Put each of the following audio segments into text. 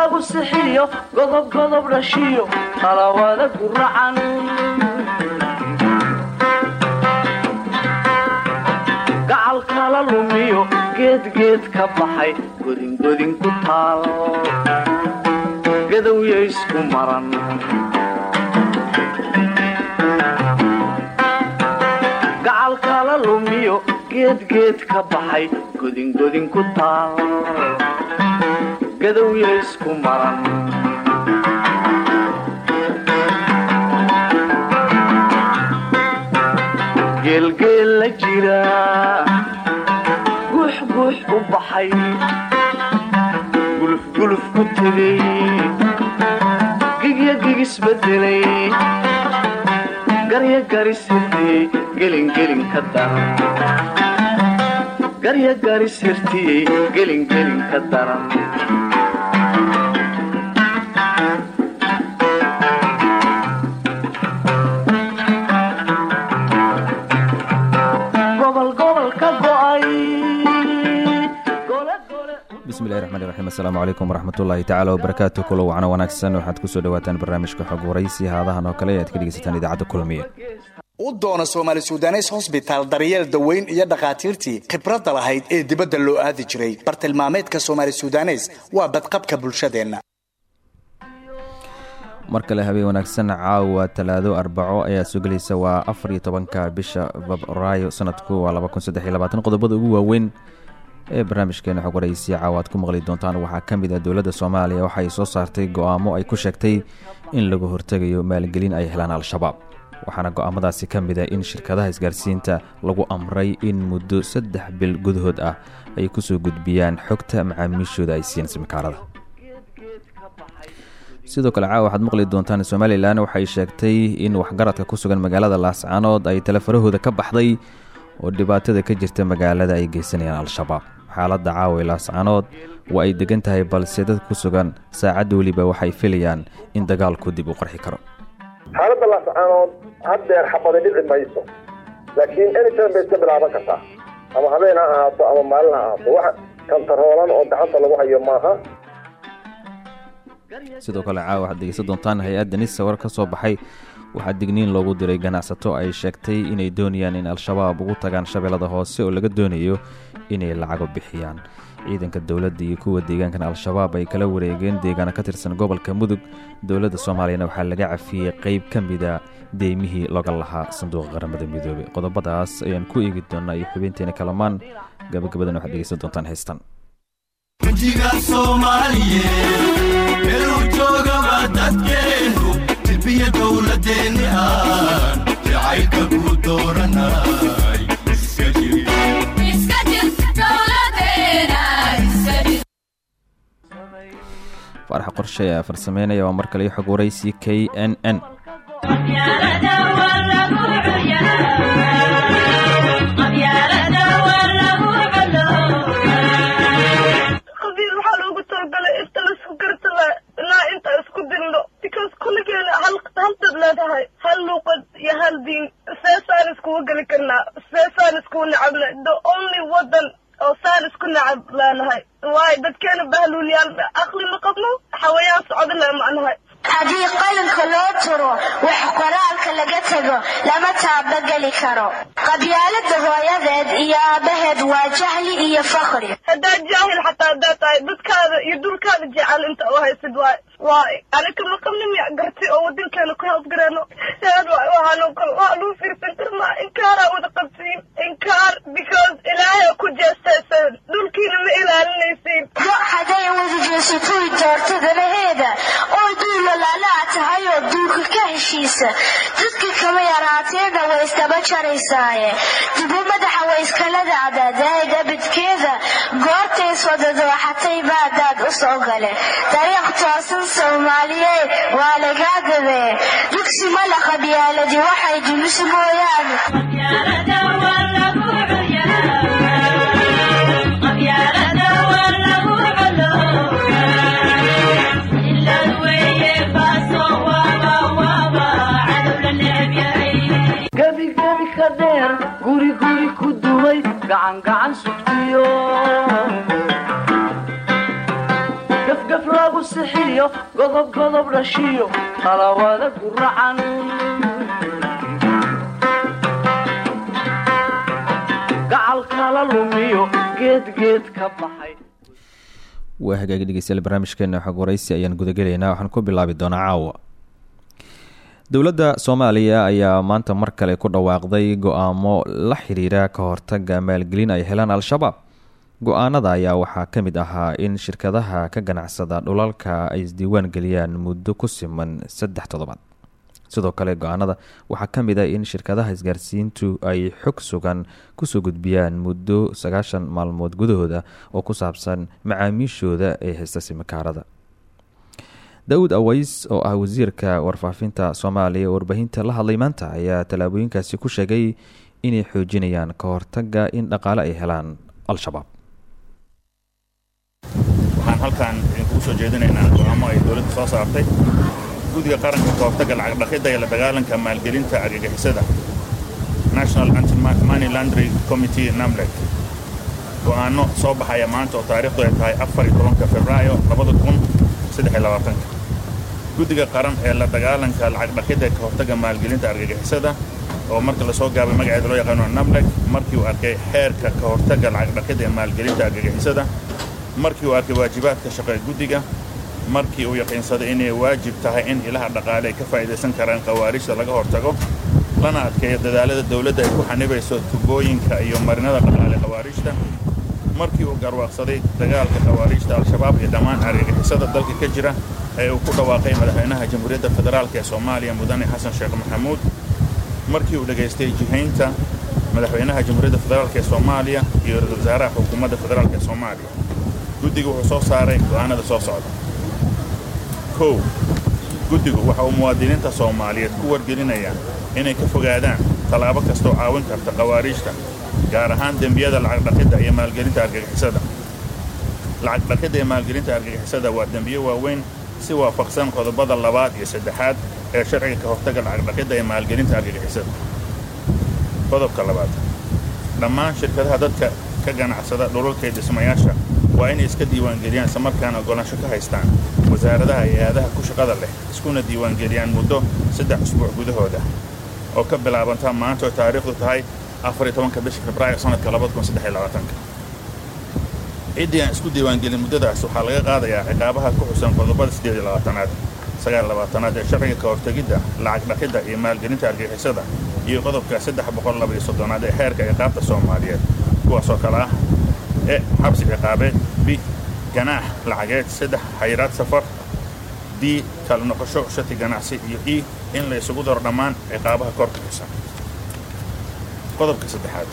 lagu sixiyo godob godob dhashiyo talawada guracan gacal kala lumiyo geedgeed ka baxay godingodin ku taal. Gadowya isku maran. Gacal kala lumiyo geedgeed ka baxay godingodin ku taal gadowya isku maran geelgeel la jira guux guux u baxay gulufguluf ku tegay gigya gigisbedelay garya garisirtiyey gelingelin ka daran garya garisirtiyey gelingelin ka daran bismillahi raxmaan raxiim assalaamu calaykum waraxmatullaahi tacaala wabarakaatu kulo wacno wanaagsan waxaad ku soo dhawaataan barnaamijka xog waraysi haadahan oo kale aad ka dhegeysataan idaacadda kulmiye. U doona soomaali sudanes hosbitaal daryeel daweyn iyo dhakhaatiirtii khibradda lahayd ee dibadda loo aadi jiray. Bartilmaameedka soomaali sudanes waa badqabka bulshadeenna. Mar kale habeen wanaagsan caawa talaado arbaco ayaa soo gelaysa waa afar iyo tobanka bisha febraayo sanadku waa laba kun saddex iyo labaatan. Qodobada ugu waaweyn ee barnaamijkeena xog aad ku maqli doontaan waxaa ka mid ah dowladda soomaaliya waxa soo saartay go'aamo ay ku sheegtay in lagu hortegayo maalgelin ay helaan al-shabaab. Waxaana go'aamadaasi ka mid ah in shirkadaha isgaarsiinta lagu amray in muddo saddex bil gudahood ah ay ku soo gudbiyaan xogta macaamiishooda ay siiyeen simikaarada sidoo kale caawa waxaad maqli doontaan somalilan waxay sheegtay in waxgaradka ku sugan magaalada laascaanood ay telefarahooda ka baxday oo dhibaatada ka jirta magaalada ay geysanayaan al-shabaab xaaladda caawa ee laascaanood waa ay degan tahay balse dad ku sugan saacadda weliba waxay filayaan in dagaalku dib u qarxi karo. Xaaladda laascaanood haddeer xabada dhici mayso laakiin anytime bay iska bilaaban kartaa. Ama habeen ha ahaato ama maalin ha ahaato wax kantaroolan oo gacanta lagu hayo maaha. Sidoo kale caawa waxaad dhegeysan doontaan hay'adda nisa war ka soo baxay. Waxaa digniin loogu diray ganacsato ay sheegtay inay doonayaan in al-shabaab ugu tagaan shabeellada hoose oo laga doonayo inay lacago bixiyaan. Ciidanka dowladda iyo kuwa deegaankan al-shabaab ay kala wareegeen deegaano ka tirsan gobolka mudug dowladda soomaaliyana waxaa laga cafiyey qeyb ka mida deymihii looga lahaa sanduuqa qaramada midoobey qodobadaas ayaan ku eegi doonaa iyo xubinteena kalamaan gabagabadan waxaad dhegeysan doontaan heystan faarax qorshe ayaa farsameynaya waa mar kale iyo xog waraysi k n n. Qabiil waxaa loogu talagalay inta la isku gartaba ilaa inta isku dilno because kulligeena hal hal dad leedahay hal luuqad iyo hal diin seesaan iskugu geli karnaa seesaan iskugu nacabna the only wadan oo saan isku nacab leenahay waayo dadkeena bahluulyaal aqli ma qabno xawayaan socdana macnahay haddii qalinka loo turo wax qoraalka laga tego lama taabageli karo qabyaalada hooyadeed iyo aabbaheed waa jahli iyo fakri haddaad jaahil xataa haddaad tahay dadkaada iyo dulkaada jecel inta u haysid waay waay aniga ma qabni miya garti oo wadinkeena ku kale waa lagu fiirsan karnaa inkaaraa wada qabsiin inkaar because ilaahay ku jeestaysan dhulkiina ma ilaalinaysiin go hadday wada jeesatoy doorto danaheeda oo duula laalaa tahay oo duulka ka heshiisa dadka kama yaraateena way isdaba jaraysaaye dubo madaxa way iskala dacdaadahay dabadkeeda goortay sodadooxatay baadaad u soo gale. Dariiq toosan soomaaliyeed waa lagaa gadee dugsi mala qabyaaladi waxay dumis mooyaane ka dheer guri guri ku duway gacan gacan sugtiyo gafgaf lagu sixiyo godob godob dhashiyo talawada guracan gacal kala lumiyo geedgeed ka baxay. Waa hagaagi dhegeystayaal barnaamijkeena xog waraysi ayaan gudagelaynaa waxaan ku bilaabi doonaa caawa dowladda soomaaliya ayaa maanta mar kale ku dhawaaqday go'aamo la xiriira ka hortaga maalgelin ay helaan al-shabaab. Go'aanada ayaa waxaa ka mid ahaa in shirkadaha ka ganacsada dhulalka ay isdiiwaan geliyaan muddo ku siman saddex toddobaad. Sidoo kale go'aanada waxaa ka mid ah in shirkadaha isgaarsiintu ay xog sugan ku soo gudbiyaan muddo sagaashan maalmood gudahooda oo ku saabsan macaamiishooda ee haysta simikaarada daawud aways oo ah wasiirka warfaafinta soomaaliya oo warbaahinta la hadlay maanta ayaa tallaabooyinkaasi ku sheegay inay xoojinayaan ka hortaga in dhaqaale ay helaan al-shabaab. Waxaan halkaan idinkugu soo jeedinaynaa go'aamo ay dowladda soo saartay. Guddiga qaranka ka hortagga lacag dhaqidda iyo la dagaalanka maalgelinta argagixisada national anti money laundry committee namlek. Go'aano soo baxaya maanta oo taariikhdu ay tahay afar iyo tobanka februaayo labada kun saddex iyo labaatanka guddiga qaran ee la dagaalanka lacag dhaqidda ee ka hortagga maalgelinta argagixisada oo marka la soo gaabay magaceeda loo yaqaano namlek markii uu arkay xeerka ka hortagga lacag dhaqidda ee maalgelinta argagixisada markii uu arkay waajibaadka shaqo ee guddiga markii uu yaqiinsaday inay waajib tahay in ilaha dhaqaale ay ka faa'idaysan karaan khawaarijta laga hortago lana adkeeyo dadaalada dawladda ay ku xanibayso tubooyinka iyo marinada dhaqaale khawaarijta markii uu garwaaqsaday dagaalka khawaarijta al-shabaab iyo dhammaan argagixisada dalka ka jira ee uu ku dhawaaqay madaxweynaha jamhuuriyadda federaalk ee soomaaliya mudane xasan sheekh maxamuud. Markii uu dhegaystay jihaynta madaxweynaha jamhuuriyadda federaalk ee soomaaliya iyo ra'isul wasaaraha xukuumadda federaalk ee soomaaliya. Guddigu wuxuu soo saaray go'aanada soo socda. Kow guddigu waxa uu muwaadiniinta soomaaliyeed ku wargelinayaa inay ka fogaadaan tallaabo kastoo caawin karta khawaariijta gaar ahaan dembiyada lacag dhaqidda iyo maalgelinta argagixisada. Lacag dhaqidda iyo maalgelinta argagixisada waa dembiyo waaweyn si waafaqsan qodobada labaad iyo saddexaad ee sharciga ka hortagga lacag dhaqidda iyo maalgelinta argagixisada. Qodobka labaad dhammaan shirkadaha dadka ka ganacsada dhulalka iyo dhismayaasha waa inay iska diiwaangeliyaan islamarkaana oggolaansho ka haystaan wasaaradaha iyo hay'adaha ku shaqada leh iskuna diiwaangeliyaan muddo saddex usbuuc gudahooda oo ka bilaabanta maanta oo taariikhdu tahay afariyo tobanka bisha februaayo sanadka labada kun saddex iyo labaatanka. Ciddii aan isku diiwaangelin muddadaas waxaa laga qaadayaa ciqaabaha ku xusan qodobada siddeed iyo labaatanaad sagaal labaatanaad ee sharciga ka hortegidda lacag dhaqidda iyo maalgelinta argixisada iyo qodobka saddex boqol laba iyo soddonaad ee xeerka ciqaabta soomaaliyeed kuwaasoo kale ah e xabsi ciqaabeed b ganaax lacageed saddex xayiraad safar d kala noqosho shati ganacsi iyo e in la isugu daro dhammaan ciqaabaha korka xusan qodobka saddexaad.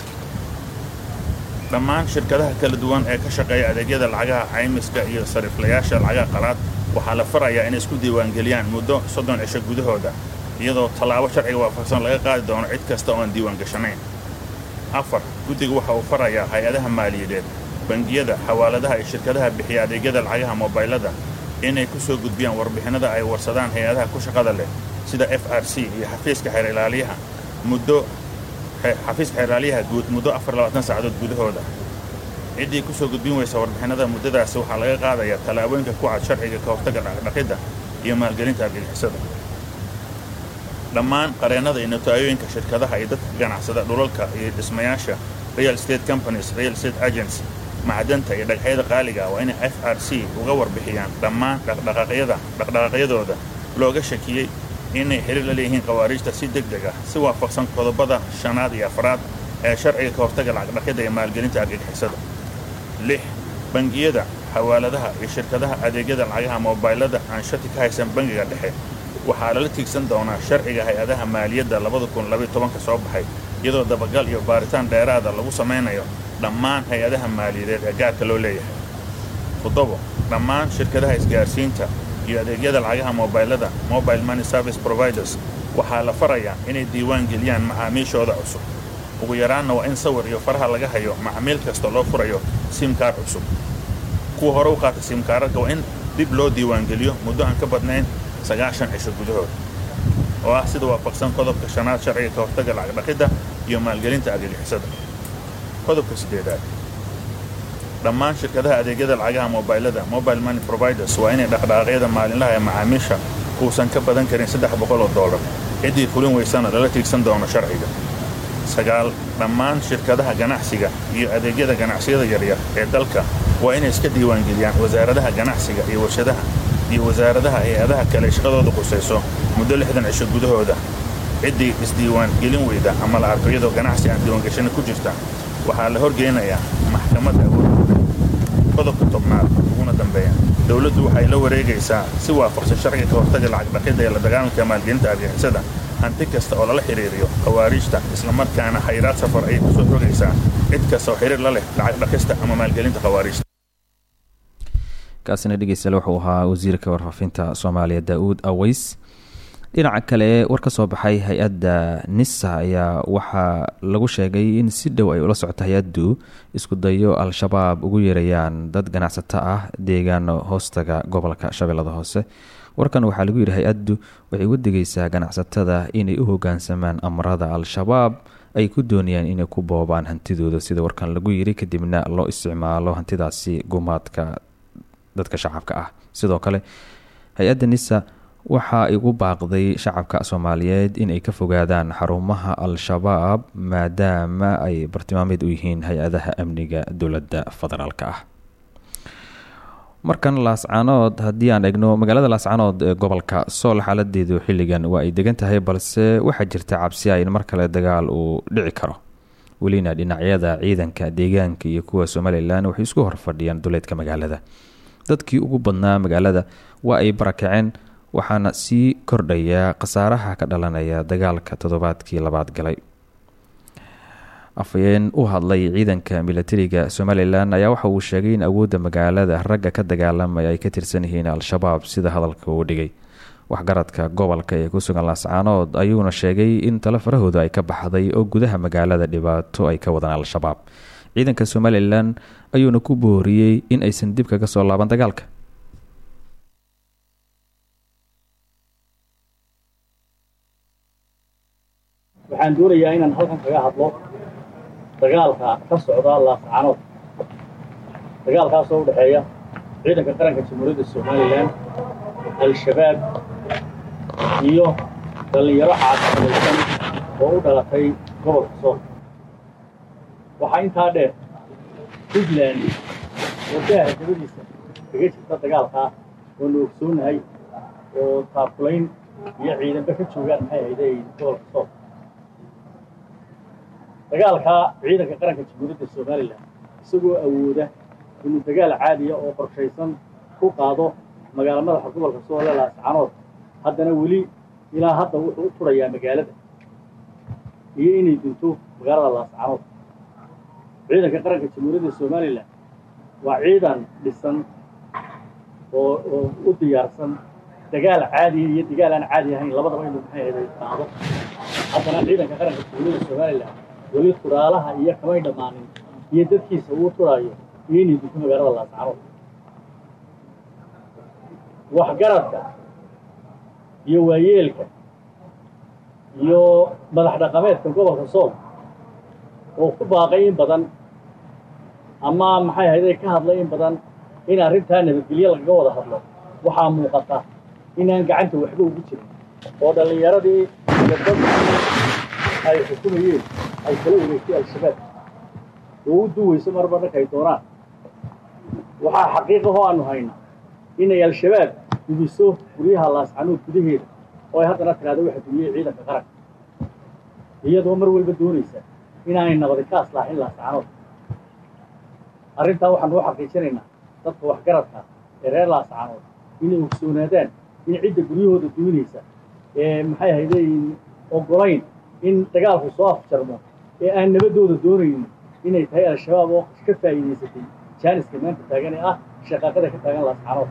Dhammaan shirkadaha kala duwan ee ka shaqeeya adeegyada lacagaha caymiska iyo sariiflayaasha lacagaha qalaad waxaa la farayaa inay isku diiwaangeliyaan muddo soddon cisho gudahooda iyadoo tallaabo sharciga waafaqsan laga qaadi doono cid kasta oo aan diiwaangashanayn afar guddigu waxa uu farayaa hay'adaha maaliyadeed bangiyada xawaaladaha iyo shirkadaha bixiya adeegyada lacagaha mobaylada inay ku soo gudbiyaan warbixinnada ay warsadaan hay'adaha ku shaqada leh sida f r c iyo xafiiska xeer ilaaliyaha. Muddo xafiiska xeer ilaaliyaha guud muddo afar labaatan saacadood gudahooda ciddii ku soo gudbin weysa warbixinnada muddadaasi waxaa laga qaadayaa tallaabooyinka ku cad sharciga ka hortagga dhaqdhaqidda iyo maalgelinta argagixisada dhammaan qareennada iyo notaayoyinka shirkadaha iyo dadka ganacsada dhulalka iyo dhismayaasha real state companies real state agents macdanta iyo dhagxyada qaaliga waa inay f r c uga warbixiyaan dhammaan dhaqdhaqaaqyadooda looga shakiyey inay xiriir la leeyihiin khawaariijta si deg deg ah si waafaqsan qodobada shanaad iyo afraad ee sharciga ka hortagga lacagdhaqidda iyo maalgelinta argagixisada lix bangiyada xawaaladaha iyo shirkadaha adeegyada lacagaha mobaylada aan shati ka haysan bangiga dhexe. Waxaa lala tiigsan doonaa sharciga hay'adaha maaliyadda tobanka soo baxay iyadoo dabagal iyo baaritaan dheeraada lagu samaynayo dhammaan hay'adaha maaliyadeed ee gaarka loo leeyahay. Toddobo dhammaan shirkadaha isgaarsiinta iyo adeegyada lacagaha mobaylada mobile money service providers waxaa la farayaa inay diiwaan geliyaan macaamiishooda cusub. Ugu yaraanna waa in sawir iyo faraha laga hayo macmiil kasta loo furayo simkaar cusub. Kuwa hore u qaata simkaararka waa in dib loo diiwaangeliyo muddo aan ka badnayn sagaashan cisho gudahood. Oo ah sida waafaqsan qodobka shanaad sharciga ka hortagga lacagdhaqidda iyo maalgelinta argagixisada qodobka siddeedaad dhammaan shirkadaha adeegyada lacagaha mobaylada mobile money providers waa inay dhaqdhaqaaqyada maalinlaha ee macaamiisha uusan ka badan karin saddex boqol oo doolar ciddii fulin weysana lala tiigsan doono sharciga. Sagaal dhammaan shirkadaha ganacsiga iyo adeegyada ganacsiyada yaryar ee dalka waa inay iska diiwaangeliyaan wasaaradaha ganacsiga iyo warshadaha iyo wasaaradaha hay'adaha kale shaqadooda qusayso muddo lixdan cisho gudahooda. Ciddii isdiiwaan gelin weyda ama la arko iyadoo ganacsi aan diiwaangashana ku jirta waxaa la horgeynayaa maxkamadda qodobka tobnaad uguna dambeeya. Dowladdu waxay la wareegaysaa si waafaqsan sharciga ka hortaga lacag dhaqidda ee la dagaalanka maalgelinta argixisada hanti kasta oo lala xidhiiriyo khawaariijta islamarkaana xayiraad safar ayay ku soo rogaysaa cid kasta oo xidhiir la leh lacag dhaqista ama maalgelinta khawaariijta. Kaasina dhegeystayaal wuxuu ahaa wasiirka warfaafinta soomaaliya daa-uud aweys dhinaca kale war ka soo baxay hay'adda nisa ayaa waxaa lagu sheegay in si dhow ay ula socoto hay'addu isku dayo al-shabaab ugu yeerayaan dad ganacsato ah deegaano hoostaga gobolka shabeellada hoose. Warkan waxaa lagu yidhi hay'addu waxay uga digaysaa ganacsatada inay u hogaansamaan amarada al-shabaab ay ku doonayaan inay ku boobaan hantidooda. Sida warkan lagu yidhi kadibna loo isticmaalo hantidaasi gumaadka dadka shacabka ah. Sidoo kale hay'adda nisa waxa ay ugu baaqday shacabka soomaaliyeed inay ka fogaadaan xarumaha al-shabaab maadaama ay bartilmaameed u yihiin hay'adaha amniga dowladda federaalk ah. Markan laascaanood haddii aan eegno magaalada laascaanood ee gobolka sool xaaladeedu xilligan waa ay degan tahay balse waxaa jirta cabsi ah in mar kale dagaal uu dhici karo. Welina dhinacyada ciidanka deegaanka iyo kuwa somalilan waxay isku horfadhiyaan duleedka magaalada. Dadkii ugu badnaa magaalada waa ay barakaceen waxaana sii kordhaya khasaaraha ka dhalanaya dagaalka toddobaadkii labaad galay. Afhayeen u hadlay ciidanka milatariga somalilan ayaa waxa uu sheegay in awoodda magaalada ragga ka dagaalamaya ay ka tirsan yihiin al-shabaab sida hadalka uu dhigay. Waxgaradka gobolka ee ku sugan laascaanood ayuuna sheegay in talo farahooda ay ka baxday oo gudaha magaalada dhibaato ay ka wadaan al-shabaab. Ciidanka somalilan ayuuna ku booriyey in aysan dib kaga soo laaban dagaalka waxaan doonayaa inaan halkan kaga hadlo dagaalka ka socda laascaanood dagaalkaasoo u dhexeeya ciidanka qaranka jamhuuriyadda somalilan al-shabaab iyo dhallinyaro caasimadaysan oo u dhalatay gobolka sool waxaa intaa dheer puntland oo daaha dabadiisa kaga jirta dagaalkaa oo na ogsoonahay oo taakulayn iyo ciidanba ka joogaan maxay ahayday gobolka sool dagaalkaa ciidanka qaranka jamhuuriyadda somalilan isagoo awooda inuu dagaal caadiya oo qorshaysan ku qaado magaalo madaxa gobolka soole laascaanood haddana weli ilaa hadda wuxuu u turayaa magaalada iyo inay dunto magaalada laascaanood ciidanka qaranka jamhuuriyadda somalilan waa ciidan dhisan oo oo u diyaarsan dagaal caadiya iyo dagaal aan caadi ahayn labadaba inuu maxay ahayd qaado. Haddana ciidanka qaranka jamhuuriyadda somalilan weli turaalaha iyo kamay dhammaanin iyo dadkiisa uu turaayo iyo inay dunto magaalada laascaanood waxgaradka iyo waayeelka iyo madax dhaqameedka gobolka sool oo ku baaqay in badan ama maxay ahayday ka hadlay in badan in arrintaa nabadgelyo lagaga wada hadlo. Waxaa muuqata inaan gacanta waxba ugu jirin oo dhallinyaradii iyo dadkii ay xukumayeen ay kala wareegtay al-shabaab. Oo u duwayso marba dhanka ay doonaan waxaa xaqiiqahoo aanu hayna inay al-shabaab gudiso guryaha laascanuud gudaheeda oo ay haddana tiraahdo waxa dumiyey ciidanka qaranka. Iyadoo mar walba doonaysa inaanay nabadi ka aslaaxin laascaanood arrintaa waxaanu u xaqiijinaynaa dadka waxgaradka ee reer laascaanood inay ogsoonaadaan in cidda guryahooda duminaysa ee maxay ahayday ogolayn in dagaalku soo afjarmo ee aan nabadooda doonaynin inay tahay al-shabaab oo ka faa'iidaysatay. Jaaniska maanta taagan ee ah shaqaaqada ka taagan laascaanood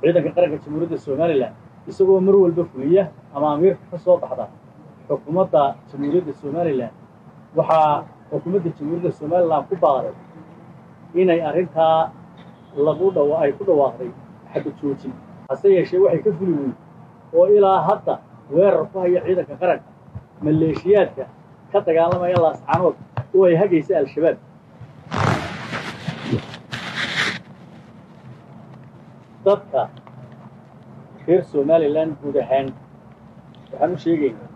ciidanka qaranka jamhuuriyadda somalilan isagoo mar walba fuliya ama amiirka ka soo baxda xukuumadda jamhuuriyadda somalilan waxaa xukuumadda jamhuuriyadda somalilan ku baaqday inay arrintaa lagu dhawa ay ku dhawaaqday xabad joojin. Hase yeeshee waxay ka fuli weyn oo ilaa hadda weerar ku haya ciidanka qaranka maleeshiyaadka ka dagaalamaya laascanood oo ay hagaysa al-shabaab. Dadka reer somalilan guud ahaan waxaan u sheegaynaa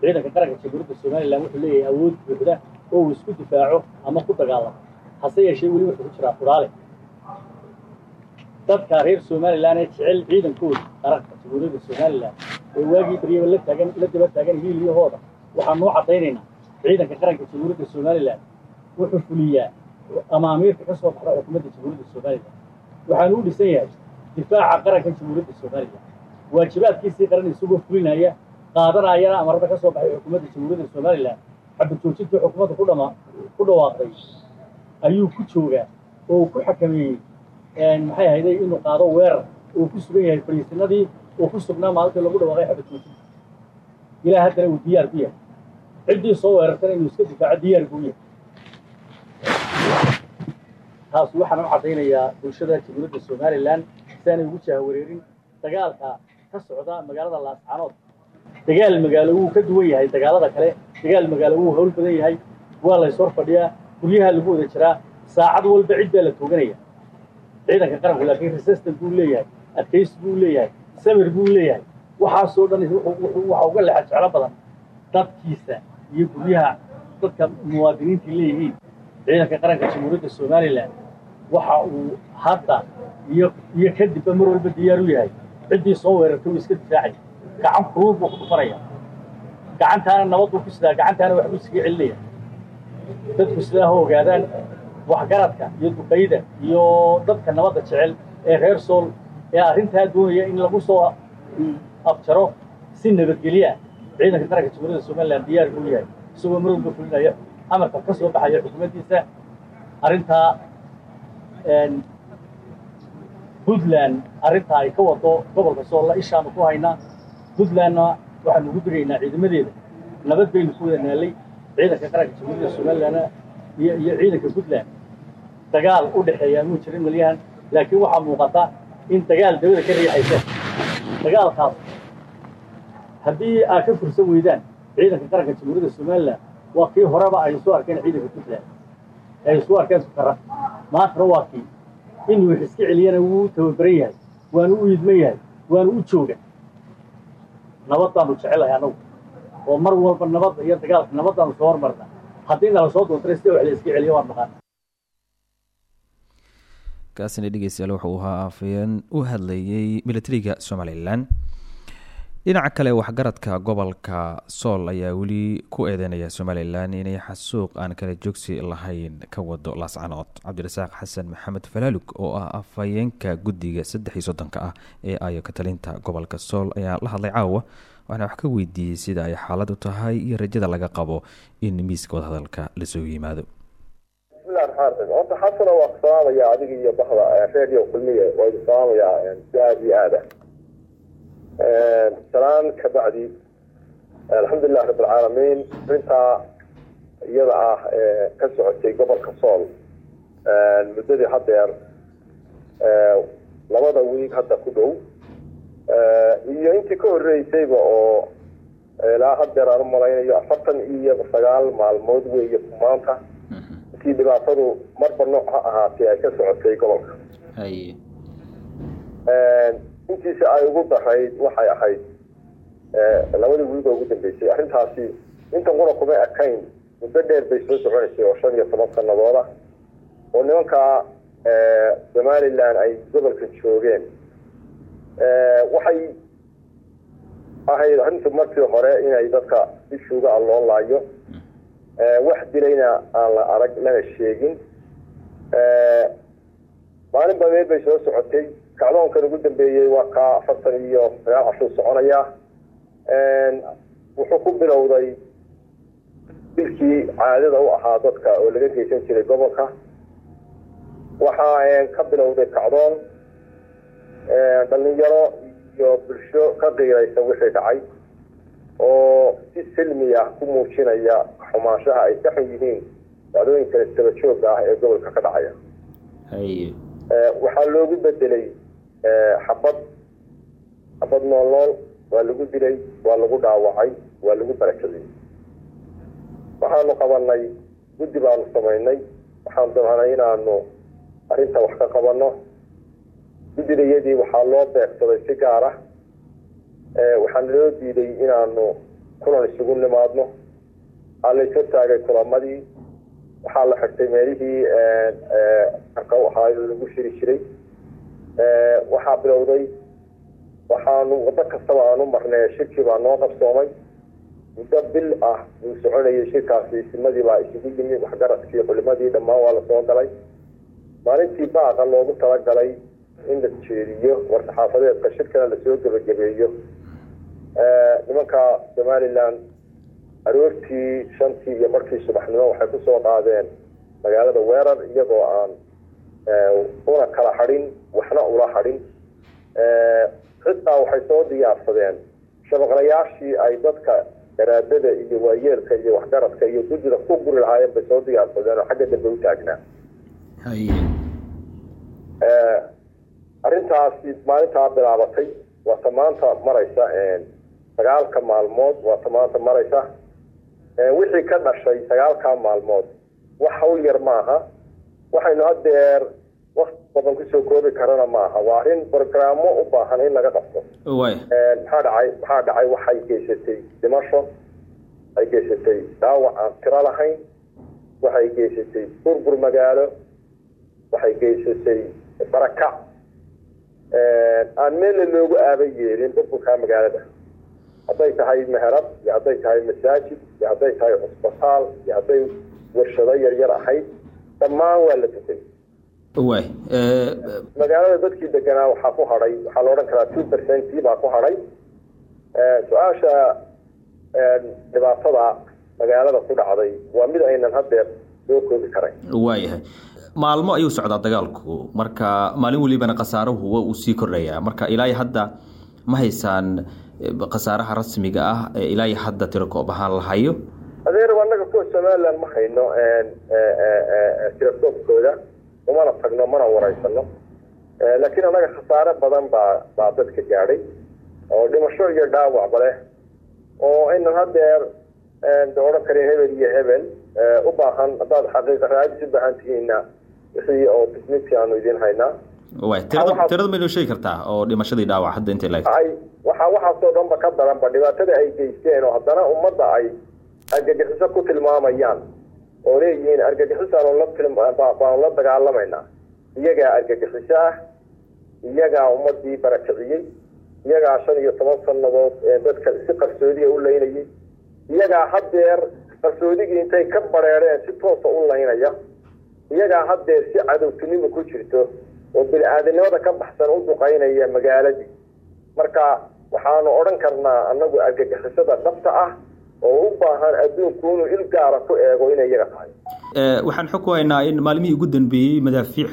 ciidanka qaranka jamhuuriyadda somalilan wuxuu leeyahay awood buuxda oo uu isku difaaco ama ku dagaalamo. Hase yeeshee weli wuxuu ku jiraa quraale. Dadka reer somalilan ee jecel ciidankooda qaranka jamhuuriyadda somalilan ee waagii baryaba la daba taagan hiiliyahooda waxaan noo caddaynaynaa ciidanka qaranka jamhuuriyadda somalilan wuxuu fuliyaa amaamiirka ka soo baxda xukuumadda jamhuuriyadda somalilan waxaanu u dhisan yahay difaaca qaranka jamhuuriyadda somalilan waajibaadkiisii qaran isagoo fulinaya qaadanayana amarada ka soo baxay xukuumadda jamhuuriyadda somalilan xabad joojintii xukuumadda ku dhawaaqday ayuu ku joogaa oo ku xakameeyey maxay ahayday inuu qaado weerar uu ku sugan yahay fadhiisinadii uu ku sugnaa maalintii lagu dhawaaqay xabad joojinta ilaa haddana uu diyaar ku yahay ciddii soo weerartana inuu iska difaaco diyaar buu yahay taas waxaan u caddaynayaa bulshada jamhuuriyadda somalilan si aanay ugu jahawareerin dagaalka ka socda magaalada laascaanood dagaal magaalo wuu ka duwan yahay dagaalada kale dagaal magaalo wuu hawl badan yahay waa la ishor fadhiyaa guryaha lagu wada jiraa saacad walba cid baa la tooganaya ciidanka qaranku laakiin resistant buu leeyahay adkays buu leeyahay samir buu leeyahay. Waxaasoo dhan waxa uga lexa jeclo badan dadkiisa iyo guryaha dadka muwaadiniinta leeyihiin. Ciidanka qaranka jamhuuriyadda somalilan waxa uu hadda iyo kadibba mar walba diyaar u yahay. Ciddii soo weerartay uu iska difaacay. Gacan kuruur buu ku dhufanaya gacantaana nabad buu ku sidaa gacantaana waxbuu iskaga celinaya dadku sidaa ha ogaadaan waxgaradka iyo duqayda iyo dadka nabadda jecel ee reer sool ee arrintaa doonaya in lagu soo afjaro si nabadgelya ciidanka qaranka jamhuuriyadda somalilan diyaar buu yahay. Isagoo mar walba fulinaya amarka ka soo baxaya xukuumaddiisa arrintaa puntland arrintaa ay ka wado gobolka soolla ishaanu ku haynaa puntlandna waxaanu ugu digaynaa ciidamadeeda. Nabad baynu ku wada naalay ciidanka qaranka jamhuuriyadda somalilanna iyo iyo ciidanka puntland. Dagaal u dhexeeya muu jirin malyahan laakiin waxaa muuqata in dagaal dabada ka riixaysa. Dagaalkaas haddii aad ka fursan weydaan ciidanka qaranka jamhuuriyadda somalilan waa kii horeba ay soo arkeen ciidanka puntland. Ay soo arkeen sukara maantana waa kii. Inuu wax iska celiyana wuu tababaran yahay waanu u idman yahay waanu u jooga. Nabad baanu jecelahay annagu oo mar walba nabadda iyo dagaalka nabaddaanu soo hormarna haddii nala soo doontana sida wax la iska celiyo waan naqaan kaasina dhegeystayaal wuxuu ahaa afayeen u hadlayey militariga somalilan. Dhinaca kale waxgaradka gobolka sool ayaa weli ku eedeynaya somalilan inay xasuuq aan kala joogsi lahayn ka wado laascanood cabdirasaaq xasan maxamed falaalug oo ah afhayeenka guddiga saddex iyo soddonka ah ee ayo ka talinta gobolka sool ayaa la hadlay caawa waxaana wax ka weydiiyey sida ay xaaladu tahay iyo rajada laga qabo in miiska wadahadalka la soo yimaado bismillahi raxmaan raxiim horta xasana waa ku salaamaya adiga iyo baxda radio kulmiya waa idin salaamayaa si aada. Iyo aada salaan ka bacdi. Alxamdulilah rabb alcaalamiin arrintaa iyada ah ka socotay gobolka sool. Muddadii haddeer labada wiig hadda ku dhow. Iyo intii ka horreysayba oo ilaa haddeer aan u malaynayo afartan iyo sagaal maalmood weeye maanta intii dhibaatadu marba nooc ha ahaatee ay ka socotay gobolka. Intiisi ay ugu darayd waxay ahayd labadii wiigoo ugu dambeysay. Arrintaasi inta qura kumay ekayn muddo dheer bay soo soconaysay oo shan iyo toban sanadooda oo nimankaa somalilan ay gobolka joogeen. Waxay ahayd arrintu markii hore inay dadka ishuuga loo laayo wax dilayna aan la arag lana sheegin. Maalin badeed bay soo socotay. Kacdoonkan ugu dambeeyey waa kaa afartan iyo sagaal cashuu soconaya. Wuxuu ku bilowday dilkii caadada u ahaa dadka oo laga geysan jiray gobolka. Waxaa ka bilowday kacdoon. Dhalinyaro iyo bulsho ka qiiraysan wixii dhacay oo si silmiya ku muujinaya xumaanshaha ay ka xun yihiin dacdooyinkan isdaba joogga ah ee gobolka ka dhacaya. Waxaa loogu bedelay xabad xabad nool nool waa lagu dilay waa lagu dhaawacay waa lagu barakaday. Waxaanu qabanay guddi baanu samaynay. Waxaanu damcanay inaanu arrinta wax ka qabanno. Guddidayadii waxaa loo beegsaday si gaar ah waxaana loo diiday inaanu kulan isugu nimaadno. Waxaa la taagay kulamadii waxaa la xirtay meelihii ahaa lagu shiri jiray. Waxaa bilowday waxaanu waddo kastaba aanu marnay shirkii baa noo qabsoomay. Muddo bil ah buu soconayay shirkaasi isimadii baa isugu yimi waxgaradkii culimadii dhammaan waa la soo galay. Maalintii baaqa loogu talagalay in la jeediyo war-saxaafadeedka shirkana la soo gebagabeeyo nimanka somalilan aroortii shantii iyo markii subaxnimo waxay ku soo qaadeen magaalada weerar iyagoo aan una kala hadhin waxna ula hadhin xitaa waxay soo diyaarsadeen shabaqlayaashii ay dadka garaadada iyo waayeelka iyo waxgaradka iyo gudida ku guri lahaayeen bay soo diyaarsadeen oo xagga dambe u taagnaa. Arrintaasi maalintaa bilaabatay. Waata maanta maraysa sagaalka maalmood waata maanta maraysa. Wixii ka dhashay sagaalkaa maalmood wax hawl yar maaha. Waxaynu hadeer wakti badan ku soo koobi karana maaha. Waa arrin brograamo u baahan in laga qabto maxaa dhacay? Maxaa dhacay? Waxay geysatay? Dhimasho waxay geysatay? Dhaawac aan tiro lahayn. Waxay geysatay? Burbur magaalo. Waxay geysatay? Barakac aan meelna loogu aaba yeelin burburkaa magaalada hadday tahay meherad iyo hadday tahay masaajid iyo hadday tahay cusbitaal iyo hadday warshado yaryar ahayd dhammaan waa la tukay way magaalada dadkii deganaa waxaa ku hadhay waxaa la odhan karaa two percentii baa ku hadhay su'aasha dhibaatada magaalada ku dhacday waa mid aynan hadeer soo koobi karayn waayahay maalmo ayuu socdaa dagaalku. Marka maalin welibana khasaaruhu waa uu sii kordhayaa marka ilaa hadda ma haysaan khasaaraha rasmiga ah ee ilaa hadda tiro koob ahaan la hayo adeer anaga kuwa somalilan ma hayno tirakoobkooda umana tagno mana wareysano laakiin anaga khasaare badan baa baa dadka gaadhay oo dhimasho iyo dhaawacba leh oo aynan hadeer de odhan karin hebel iyo hebel u baahan haddaad xaqiiqa raadis u baahan tihiina wixii oo disminti aanu idin haynaa tirada tirada ma inoo sheegi kartaa oo dhimashadii dhaawac hadda ay waxaa waxaasoo dhanba ka daranba dhibaatada ay geysteen oo haddana ummadda ay argagixiso ku tilmaamayaan oo leeyihiin argagixisaan la dagaalamaynaa. Iyagaa argagixiso ah iyagaa ummadii barakiciyey iyagaa shan iyo toban sanadood dadka si qarsoodiya u laynayay iyagaa hadeer qarsoodigii intay ka bareereen si toosa u laynaya iyagaa hadeer si cadowtinimo ku jirto oo bini-aadamnimada ka baxsan u duqaynaya magaaladii marka waxaanu odhan karnaa anagu argagixisada dhabta ah oo u baahan adduunku inuu il gaara ku eego inay iyaga tahay. Waxaan xog ku haynaa in maalmihii ugu dambeeyey madaafiic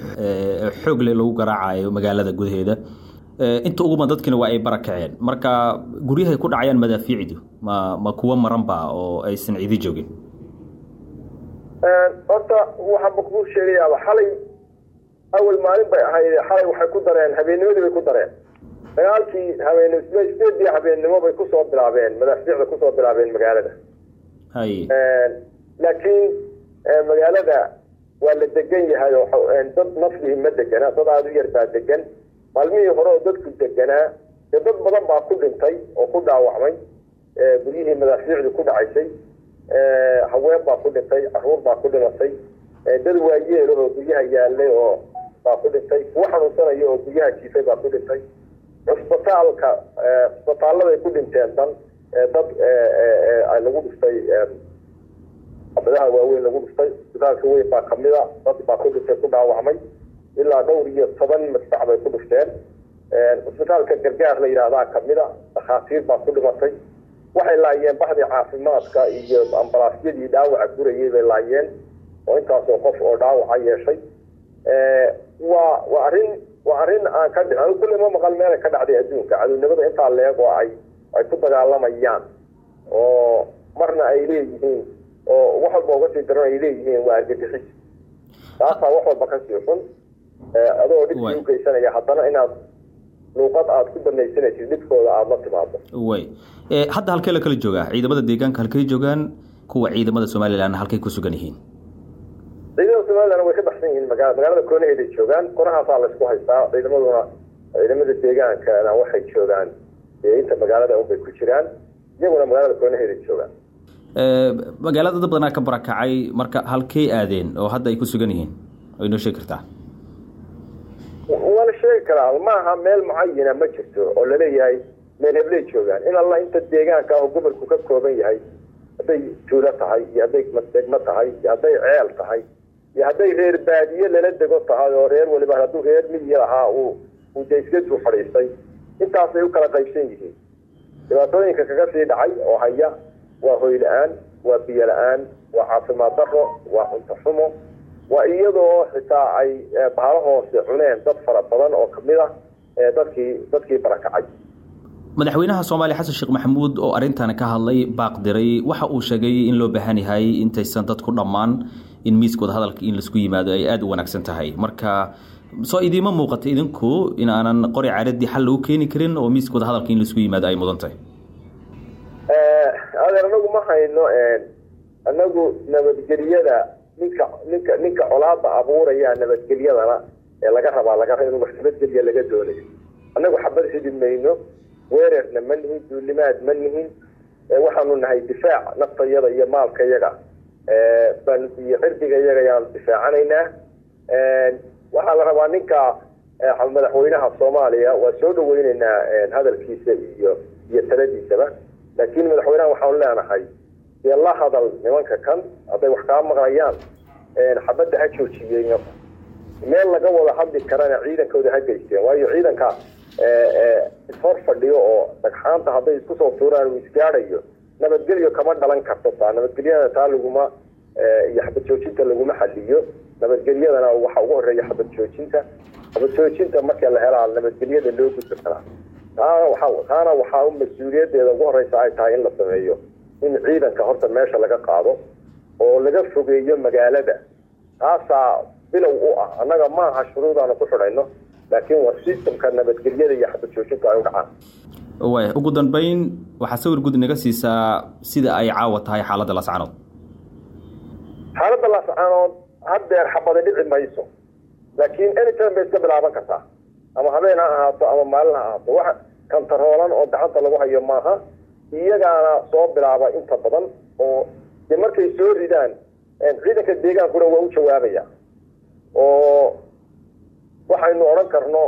xoog leh lagu garaacayo magaalada gudaheeda. Inta uguma dadkina waa ay barakaceen marka guryahay ku dhacayaan madaafiicdu ma ma kuwo maranba oo aysan cidi joogin? Horta waxaanba kuu sheegayaaba xalay awal maalin bay ahayd xalay waxay ku dareen habeennimadii bay ku dareen dagaalkii habeen sideedii habeennimo bay ku soo bilaabeen madaafiicda ku soo bilaabeen magaalada laakiin magaalada waa la degan yahay oo dad naflihi ma degana dad aada u yar baa degan maalmihii hore oo dadku deganaa dee dad badan baa ku dhintay oo ku dhaawacmay guryihii madaafiicdu ku dhacaysay haween baa ku dhintay carruur baa ku dhimatay dad waayeel oo guryaha yaalay oo baa ku dhintay kuwa xanuunsanaya oo guryaha jiifay baa ku dhintay cusbitaalka cusbitaalladay ku dhinteen dan dad lagu dhiftay abadaha waaweyn lagu dhiftay cusbitaalka weyn baa kamida dad baa ku dhintay ku dhaawacmay. Ilaa dhowr iyo toban madfac bay ku dhifteen cusbitaalka gargaar la yidhaahdaa kamida dhakhaatiir baa ku dhimatay. Waxay laayeen baxdii caafimaadka iyo ambalaasyadii dhaawaca gurayay bay laayeen. Oo intaasoo qof oo dhaawaca yeeshay waa waa arrin waa arrin aan ka kulle ma maqal meelay ka dhacday adduunka. Cadownimada intaa leeg oo ay ay ku dagaalamayaan oo marna ay leeyihiin oo wax walba uga sii daran ay leeyihiin waa argagixis taasaa wax walba ka sii xun. Adoo dhibkii ugeysanaya haddana inaad luuqad aada ku banaysanaysid dhibkooda aada la timaado way. Hadda halkee la kala joogaa? Ciidamada deegaanka halkay joogaan? Kuwa ciidamada somalilan halkay ku sugan yihiin ciidamada somalilan way ka baxsan yihiin magaa magaalada koonaheeday joogaan. Korahaasaa laysku haystaa. Ciidamaduna ciidamada deegaankana waxay joogaan. Inta magaalada unbay ku jiraan. Iyaguna magaalada koonaheeda joogaan. Magaalada dad badanaa ka barakacay marka halkey aadeen oo hadda ay ku sugan yihiin? Oo inoo sheegi kartaa. Waa la sheegi karaa. Maaha meel mucayina ma jirto oo la leeyahay meel hebley joogaan. In alla inta deegaanka oo gobolku ka kooban yahay hadday tuulo tahay iyo hadday degmo tahay iyo hadday ceel tahay hadday reer baadiye lala dego tahay oo reer waliba hadduu reer miyi ahaa uu uu daysgadu fadhiistay intaasay u kala qaybsan yihiin. Dhibaatooyinka kaga sii dhacay oo haya waa hoy la'aan waa biyo la'aan waa caafimaad daro waa cunto xumo waa iyadoo xitaa ay bahalo hoose cuneen dad fara badan oo ka mid ah dadkii dadkii barakacay. Madaxweynaha soomaaliya xasan sheekh maxamuud oo arrintan ka hadlay baaq diray waxa uu sheegay in loo baahan yahay intaysan dadku dhammaan in miiskooda hadalka in la isku yimaado ay aada u wanaagsan tahay. Marka soo idiima muuqata idinku in aanan qori caaradii xal lagu keeni karin oo miiskooda hadalka in la isku yimaado ay mudan tahay. Adeer anagu ma hayno anagu nabadgelyada ninka ninka ninka colaada abuuraya nabadgelyadana ee laga rabaa laga in wax nabadgelya laga doonayo. Anagu xabad xidhi mayno weerarna ma nihin duulimaad ma nihin waxaanu nahay difaac naftayada iyo maalkayaga baanu iyo cirdiga yaga yaanu difaacanaynaa. Waxaa la rabaa ninka madaxweynaha soomaaliya waa soo dhaweyneynaa hadalkiisa iyo iyo taladiisaba. Laakiin madaxweynaha waxaanu leenahay dee la hadal nimanka kan hadday wax kaa maqlayaan xabadda ha joojiyeen meel laga wada hadli karana ciidankooda ha geysteen waayo ciidanka ishor fadhiyo oo dhagxaanta hadday isku soo tuuraan uu isgaadhayo nabadgelyo kama dhalan karto taa nabadgelyada taa laguma iyo xabad joojinta laguma xaliyo nabadgelyadana waxa ugu horreeya xabad joojinta. Xabad joojinta marka la helaa nabadgelyada loo gudbi karaa taana waxa taana waxaa mas'uuliyadeeda ugu horeysa ay tahay in la sameeyo in ciidanka horta meesha laga qaado oo laga fogeeyo magaalada. Taasaa bilow u ah annaga maaha shuruudaanu ku xidhayno laakiin waa systemka nabadgelyada iyo xabad joojintu ay u dhacaan ugu dambeyn waxaa sawir gud naga siisaa sida ay caawa tahay xaaladda lascanood xaaladda lascanood haddeer xabada dhici mayso. Laakiin anytime bay iska bilaaban kartaa. Ama habeen ha ahaato ama maalin ha ahaato. Wax kantaroolan oo gacanta lagu hayo maaha iyagaana soo bilaaba inta badan oo de markay soo ridaan ciidanka deegaankuna waa u jawaabaya. Oo waxaynu odhan karno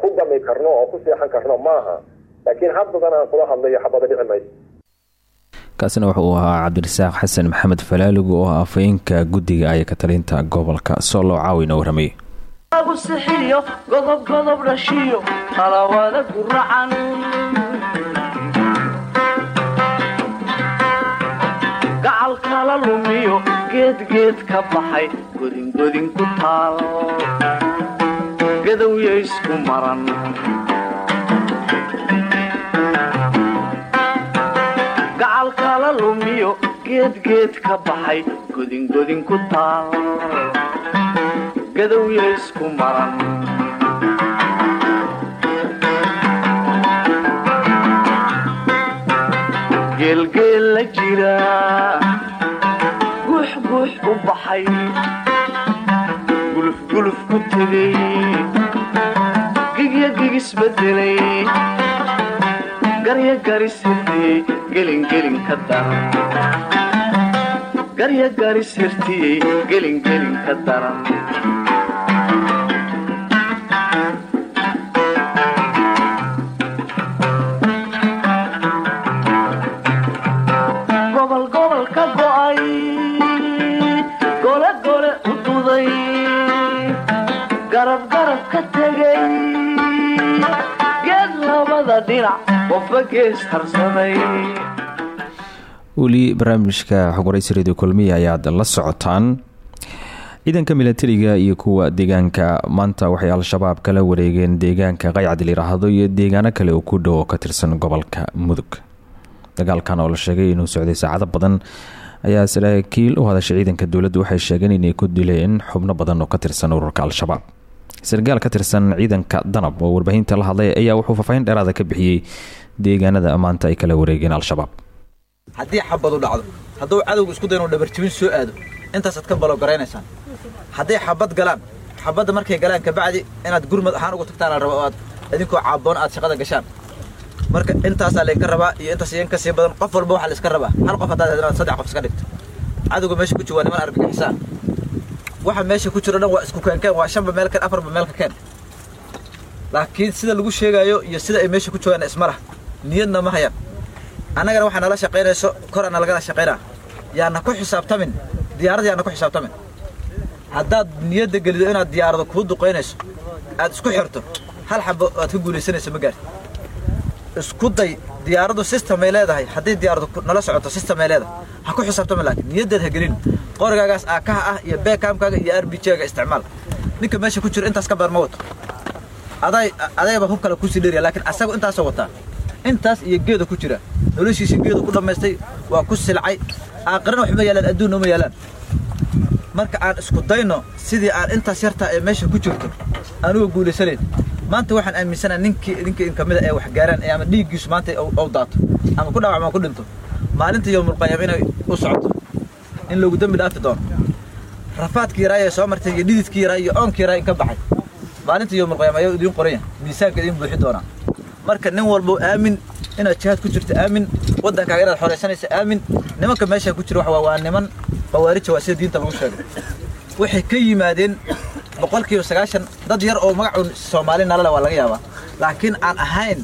ku gami karno oo ku seexan karno maaha laakiin haddadan aan kula hadlayo xabada dhici mayso kaasina wuxa uu ahaa cabdirasaaq xasan maxamed falaalig oo ah afhayeenka guddiga aya ka talinta gobolka soolow caawina warramay. Sixiyo godob godob dhashiyo qalawada guracan gacal kala lumiyo geedgeed ka baxay godingodin ku taal. Gadowya isku maran geedgeed ka baxay godingodin ku taal gadowya isku maran geelgeel la jira guux guux u baxay gulufguluf ku tegay gigya gigisbedelay garya garisirtiyey gelingelin ka daran garya garisirtiyey gelingelin ka daran gobol ka tegay geed labada dhinac qofba gees harsaday weli barnaamijka xogwaraysi radio kulmiya ayaad la socotaan. Ciidanka milatariga iyo kuwa deegaanka maanta waxay al-shabaab kala wareegeen deegaanka qaycad layidhaahdo iyo deegaano kale oo ku dhow ka tirsan gobolka mudug. Dagaalkan oo la sheegay inuu socday saacado badan ayaa saraakiil u hadashay ciidanka dowladda waxay sheegeen inay ku dileen xubno badan oo ka tirsan ururka al-shabaab. Sargaal ka tirsan ciidanka danab oo warbaahinta la hadlay ayaa wuxuu faahfaahin dheeraada ka bixiyey deegaanada maanta ay kala wareegeen al-shabaab haddii xabadu dhacdo hadduu cadowga isku dayo inuu dhabarjibin soo aado intaasaad ka balogaraynaysaa hadday xabad galaan xabadda markay galaan kabacdi inaad gurmad ahaan ugu tagtaan la rabo oo aad idinkoo caaboon aad shaqada gashaan. Marka intaasaa laydinka rabaa iyo intaas iyo in ka sii badan qof walba waxaa la iska rabaa. Hal qof haddaad inaad saddex qof iska dhigto. Cadowga meesha ku jiro waa niman argagixisaa waxa meesha ku jiro dhan waa isku keenkeen waa shanba meel keen afarba meel ka keen. Laakiin sida lagu sheegaayo iyo sida ay meesha ku joogaan isma lah niyadna ma hayaan annagana waxaa nala shaqaynayso koraana lagala shaqaynaa yaana ku xisaabtamin diyaarada yaana ku xisaabtamin. Haddaad niyadda gelido inaad diyaarado kuu duqaynayso aad isku xirto hal xabo aad ka guulaysanayso ma gaarti isku day diyaaradu systemay leedahay haddii diyaaradu nala socoto systemay leedahay ha ku xisaabtamin laakiin niyaddeed ha gelin. Qorigaagaas aakaha ah iyo beekaamkaaga iyo r b g-ga isticmaal. Ninka meesha ku jiro intaas ka badan ma wato. Aday adayba hub kale ku sii dheeriya laakiin asagu intaasoo wataa intaas iyo geeda ku jira. Noloshiisa geeda ku dhammaystay waa ku silcay. Aakhirana waxma yaalaan adduunna uma yaalaan. Marka aan isku dayno sidii aan intaas yartaa ee meesha ku jirto anuga guulaysanayn maanta waxaan aaminsanaa ninkii idinka idin kamida ee wax gaaraan ee ama dhiiggiisu maanta ou daato ama ku dhaawacmo ku dhinto. Maalinta yowmulqayaama inay u socoto in lagu dembi dhaafi doono. Rafaadkii yaraa ee soo martay iyo dhididkii yaraa iyo oonkii yaraa in ka baxay. Maalinta yowmulqayaama ayaa idiin qoran yahay miisaanka idiin buuxi doonaa marka nin walbo aamin inaad jihaad ku jirto aamin. Waddankaaga inaad xoraysanaysa aamin. Nimanka meesha ku jira waxa waa niman. Bawaarija waa sida diinta lagu sheegay. Waxay ka yimaadeen boqolkiiba sagaashan. Dad yar oo magacuun soomaali nalale waa laga yaabaa. Laakiin aan ahayn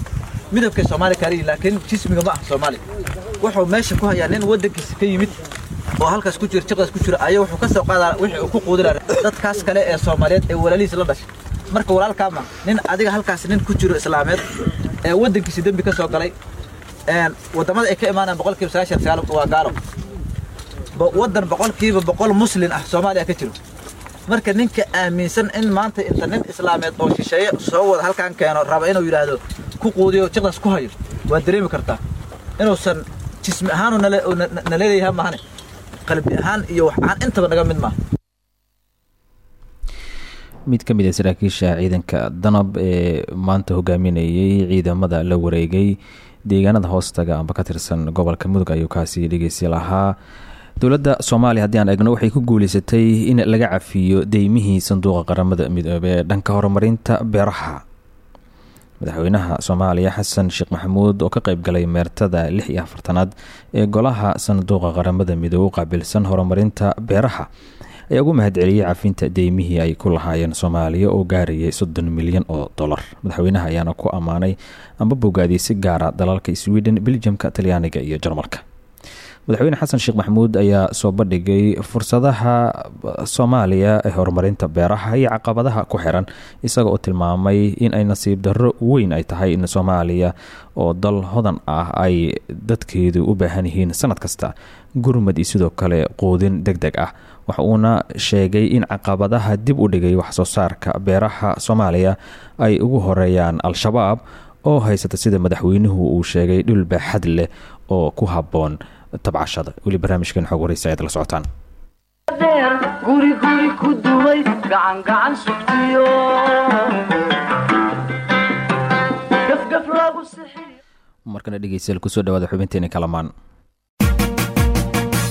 midabkay soomaali kaaliyihin laakiin jismiga ma ah soomaali. Wuxuu meesha ku hayaa nin waddankiisa ka yimid oo halkaas ku jira jiqdaas ku jira ayaa wuxuu ka soo qaadaa wixii uu ku quudinaa dadkaas kale ee soomaaliyeed ee walaalihiisa la dhashay. Marka walaalkaa ma nin adiga halkaas nin ku jiro islaameed ee waddankiisa dembi ka soo galay. Waddamada ay ka imaanayaan boqolkiiba sagaashan sagaal waa gaalo. Waddan boqolkiiba boqol muslin ah soomaaliya ka jiro. Marka ninka aaminsan in maanta inta nin islaameed oo shisheeye soo wada halkaan keeno raba inuu yidhaahdo ku quudiyo jiqdaas ku hayo waad dareemi kartaa. Inuusan jismi ahaanu naleeyaha mahane. Qalbi ahaan iyo wax ahaan intaba naga mid maaha mid ka mid a saraakiisha ciidanka danab ee maanta hogaaminayay ciidamada la wareegay deegaanada hoostaga amba ka tirsan gobolka mudug ayuu kaasi dhegeysi lahaa. Dowladda soomaaliya haddii aan eegno waxay ku guuleysatay in laga cafiyo deymihii sanduuqa qaramada midoobe ee dhanka horumarinta beeraha. Madaxweynaha soomaaliya xasan sheekh maxamuud oo ka qeyb galay meertada lix iyo afartanaad ee golaha sanduuqa qaramada midoobe u qaabilsan horumarinta beeraha ayaa ugu mahadceliyey cafinta deymihii ay ku lahaayeen soomaaliya oo gaarayay soddon milyan oo dollar. Madaxweynaha ayaana ku ammaanay amba bogaadiyey si gaara dalalka sweden beljamka talyaaniga iyo jarmalka. Madaxweyne xasan sheekh maxamuud ayaa soo bandhigay fursadaha soomaaliya ee horumarinta beeraha iyo caqabadaha ku xiran isaga oo tilmaamay in ay nasiib darro weyn ay tahay in soomaaliya oo dal hodan ah ay dadkeedu u baahan yihiin sanad kasta. Gurmad iyo sidoo kale quudin deg deg ah waxa uuna sheegay in caqabadaha dib u dhigay waxsoo saarka beeraha soomaaliya ay ugu horeeyaan al-shabaab oo haysata sida madaxweynuhu uu sheegay dhul baaxad leh oo ku habboon tabcashada. Weli barnaamijkan xog wareysa ayaad la socotaan guri guri ku duway gacan gacan sugtiyo. Markana dhegeystayaal ku soo dhawaada xubinteeni kalamaan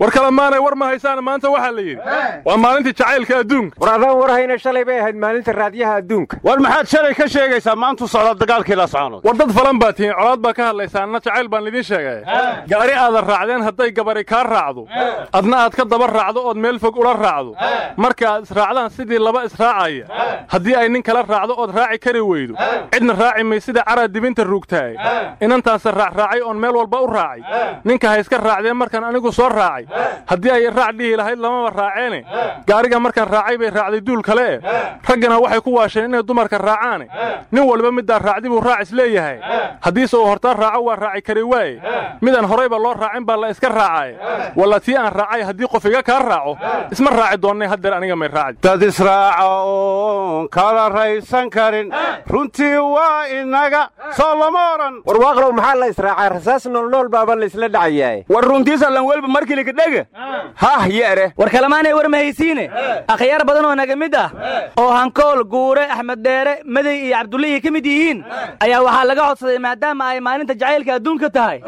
war kale maanay war ma haysaan maanta waxaa la yidhi. Waa maalintii jacaylka adduunka. War adaan war hayna shalay bay ahayd maalinta raadiyaha adduunka. War maxaad shalay ka sheegaysaa maantu socda dagaalkii la soconood war dad falan baa tihiin colaad baa ka hadlaysaa anna jacayl baan idiin sheegay gaari aadan raacdeen hadday gabari kaa raacdo. Adna aad ka daba raacdo ood meel fog ula raacdo. Marka aad israacdaan sidii laba israacaya haddii ay nin kala raacdo ood raaci kari weydo. Cidna raaci may sida caraa dibinta ruugtaay inantaanse raacraacay oon meel walba u raacay. Ninka ha iska raacdeen markaan anigu soo raacay haddii ay raac dhihi lahayd lamaba raaceene. Gaariga markaan raacay bay raacday duul kale. E raggana waxay ku waasheen inay dumarka raacaane. Nin walba middaa raacdi buu raac is leeyahay haddiise uu hortaa raaco waa raaci kari waaye. Midaan horayba loo raacin baa la iska raacaye. Walla tii aan raacay haddii qof iga kaa raaco isma raaci doonnay haddeer aniga may raacdi dad israaca oon kala raysan karin. Runtii waa inaga soo lama odhan warwaaqlow maxaa la israacaa rasaas noolnool baaba la isla dhacayaa war runtiisa lan welba markiilika dhega hah yeere. war kalamaanay war mahaysiine akhyaar badan oo naga mid ah oo hankool guure axmed dheere madey iyo cabdullihii ka mid yihiin ayaa waxaa laga codsaday maadaama ay maalinta jacaylka adduunka tahay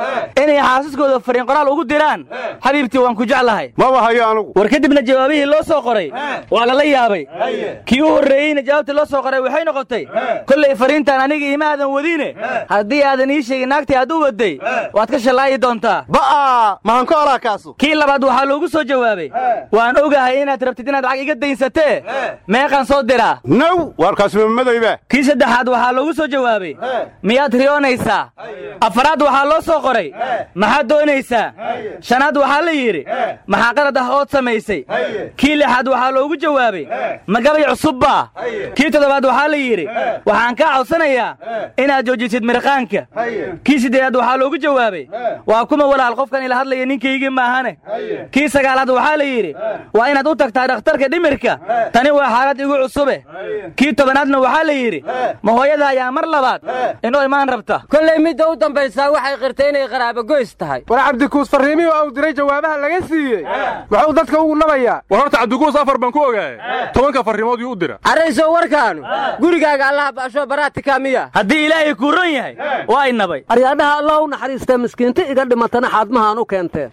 inay xaasiskooda fariin qoraal ugu diraan. Xabiibtii waan ku jeclahay. War kadibna jawaabihii loo soo qoray waa lala yaabay. Kii u horreeyeyna jawaabtii loo soo qoray waxay noqotay kollay fariintan aniga ima aadan wadiine haddii aadan ii sheegin naagtii aad u waday waad ka shallaayi doontaa. Ba'a mahankoolaa kaasu labaad waxaa loogu soo jawaabay. Waan ogahay inaad rabtid inaad lacag iga daynsatee meeqaan soo diraa naw waarkaas mamadayba kii saddexaad waxaa loogu soo jawaabay. Miyaad riyoonaysaa? Afaraad waxaa loo soo qoray. Maxaad doonaysaa? Shanaad waxaa la yidhi. Maxaa qalad ah ood samaysay. Kii lixaad waxaa loogu jawaabay. Magabay cusubbaa kii toddobaad waxaa la yidhi. Waxaan kaa codsanayaa inaad joojisid mirqaanka. Kii siddeedaad waxaa loogu jawaabay. Waa kuma walaal qofkan ila hadlaya ninkaygii maahane kii sagaalaad waxaa la yidhi waa inaad u tagtaa dhakhtarka dhimirka. Tani waa xaalad igu cusube. Kii tobanaadna waxaa la yidhi ma hooyada ayaa mar labaad inoo imaan rabta. Kollay midda u dambaysaa waxay qirtay inay qaraabogoys tahay. War cabdikuus farriimihii oo u diray jawaabaha laga siiyey. Muxuu dadka ugu nabayaa? War horta cabdikuus afar baan ku ogaayay. Tobanka farriimood yuu u dira. Carrayso warkaanu gurigaaga allaha ba'sho baraatika miya haddii ilaahay kuu ron yahay waa inabay. Aryaadhaha allah u naxariistee miskiinta iga dhimatana xaadmahaan u keenteen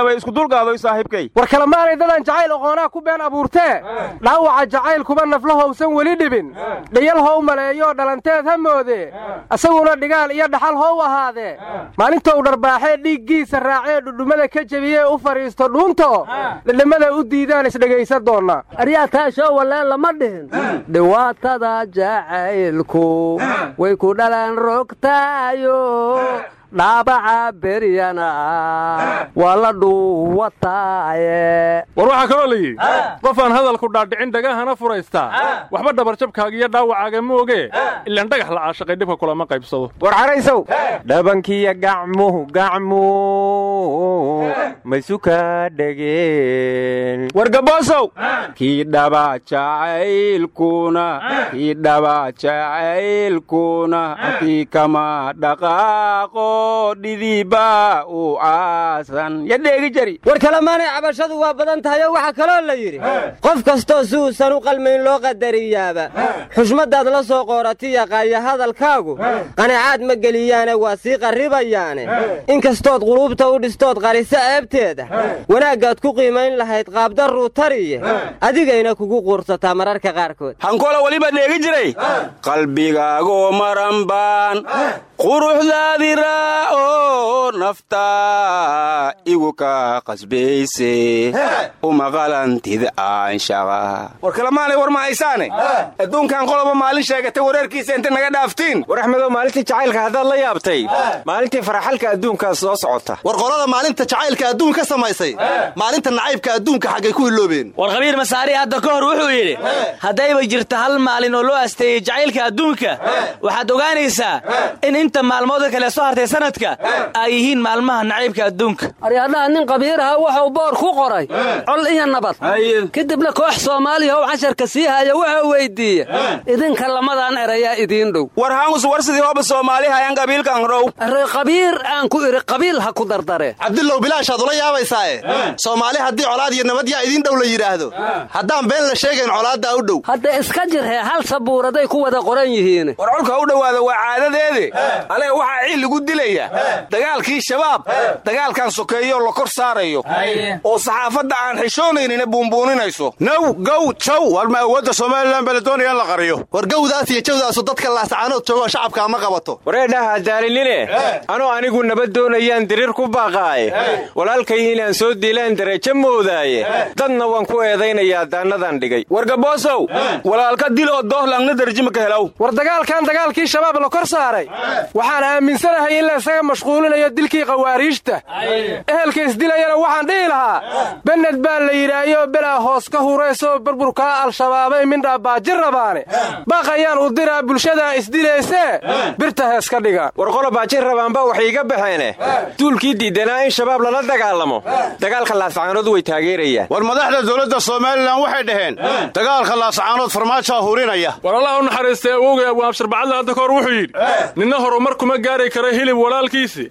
walisnabay isku dulqaadoy saaxiibkay. War kalemaanay dadan jacayl oqoonaa ku been abuurtee dhaawaca jacayl kuba naflahowsan weli dhibin. Dhayal how maleeyoo dhalanteed ha moodee isaguna dhigaal iyo dhaxal how ahaadee maalintou dharbaaxee dhiiggiisa raacee dhudhummada ka jebiyee u fadhiisto dhuunto. Dhidhimmada u diidaan isdhegaysa doonnaa aryaa taashoo walleen lama dhihin. Dhawaatada jacaylku way ku dhalan rogtaayo dhaabaca beryana waa la dhuuwataaye war waxaa kaloo la yidhi qofaan hadalku dhaadhicin dhagahana furaystaa waxba dhabarjabkaaga iyo dhaawacaaga mooge ilaan dhagax la caashaqay dhibka kulama qaybsado. War caraysow. Dhabankiiyo gacmuhu gacmu maysu kaa dhegeen. War gaboosow kii dhaba jacaylkuna kii dhaba jacaylkuna kii kama dhaqaaqo dhidiba u aasan. Ya dheegi jari. War kalemaanay cabashadu waa badan tahay oo waxaa kaloo la yidhi. Qof kastoo si uusan u qalmayn loo qadariyaaba. Xushmaddaad la soo qoorati yaqaaya hadalkaagu. Qanacaad ma geliyaane waa sii qarribayaane inkastood quluubta u dhistood qariso eebteeda. Wanaaggaad ku qiimayn lahayd qaabdarruu tariye adigayna kugu quursataa mararka qaarkood. Hankola weliba dheegi jiray. Qalbigaagoo maran baan quruxdaadi raa'oo nafta igu ka qasbayse uma qalantid aanshaqa war kalemaanay war ma haysaane adduunkan qoloba maalin sheegatay wareerkiisa inta naga dhaaftiin. War axmedow maalintii jacaylka haddaad la yaabtay maalintii faraxalka adduunkaa soo socota. War qolada maalinta jacaylka adduun ka samaysay maalinta nacaybka adduunka xaggay ku iloobeen war khabiir masaari hadda ka hor wuxuu yidhi haddayba jirta hal maalin oo loo asteeyey jacaylka adduunka waxaad ogaanaysaa in inta maalmooda kale soo hartay sanadka ay yihiin maalmaha nacaybka adduunka aryaadhaha nin qabiiraha wuxuu boor ku qoray. Col iyo nabad. Kadibna koox soomaaliya oo casharka sii haya wuxuu weyddiiye idinka lamadan erayaa idiin dhow. War haangus war sidii hoba soomaali hayan qabiilkan dhow. Arre qabiir aan ku idhi qabiil ha ku dardare. Cabdillow bilaashaad ula yaabaysaae soomaali haddii colaad iyo nabad yaa idiin dhow la yidhaahdo. Haddaan been la sheegayn colaaddaa u dhow. Hadda iska jirhee hal sabuuraday ku wada qoran yihiin. War colka u dhowaada waa caadadeede alee waxaa ciil lagu dilaya. Dagaalkii shabaab. Dagaalkan sokeeyo la kor saarayo oo saxaafadda aan xishoonaynin buunbuuninayso. Naw gow jaw war ma awoodda somalilan baa la doonaya in la qariyo. War gowdaas iyo jawdaasu dadka laasacaanood joogoo shacabka ma qabato. Wareedhaha daalinine. Anoo anigu nabad doonayaan diriir ku baaqaaye. Walaalkay inaan soo diilaan darajo moodaaye. Dadna waan ku eedaynayaa daannadan dhigay. War gaboosow walaalka dil oo doohlangna darjima ka helaw. War dagaalkan dagaalkii shabaab la kor saaray. Waxaan aaminsanahay in la isaga mashquulinayo dilkii khawaariijta ehelka isdilayana waxaan dhihi lahaa bened baa la yidhaayo belaa hoos ka huraysoo burburkaa al-shabaabay mindhaa baajir rabaane. Baaqayaan u diraa bulshadaa isdilaysee birta hees ka dhigaan warqolo baajir rabaanba waxay iga baxeene. Duulkii diidanaa in shabaab lala dagaalamo. Dagaalka laascaanood way taageerayaan. War madaxda dowladda somalilan waxay dhaheen dagaalka laascaanood farmaajaa hurinaya. War allah u naxariistay awowgay abwaabsharbacadle hadda kahor wuxuu yidhi ninna horumar kuma gaari kara hilib walaalkiisi.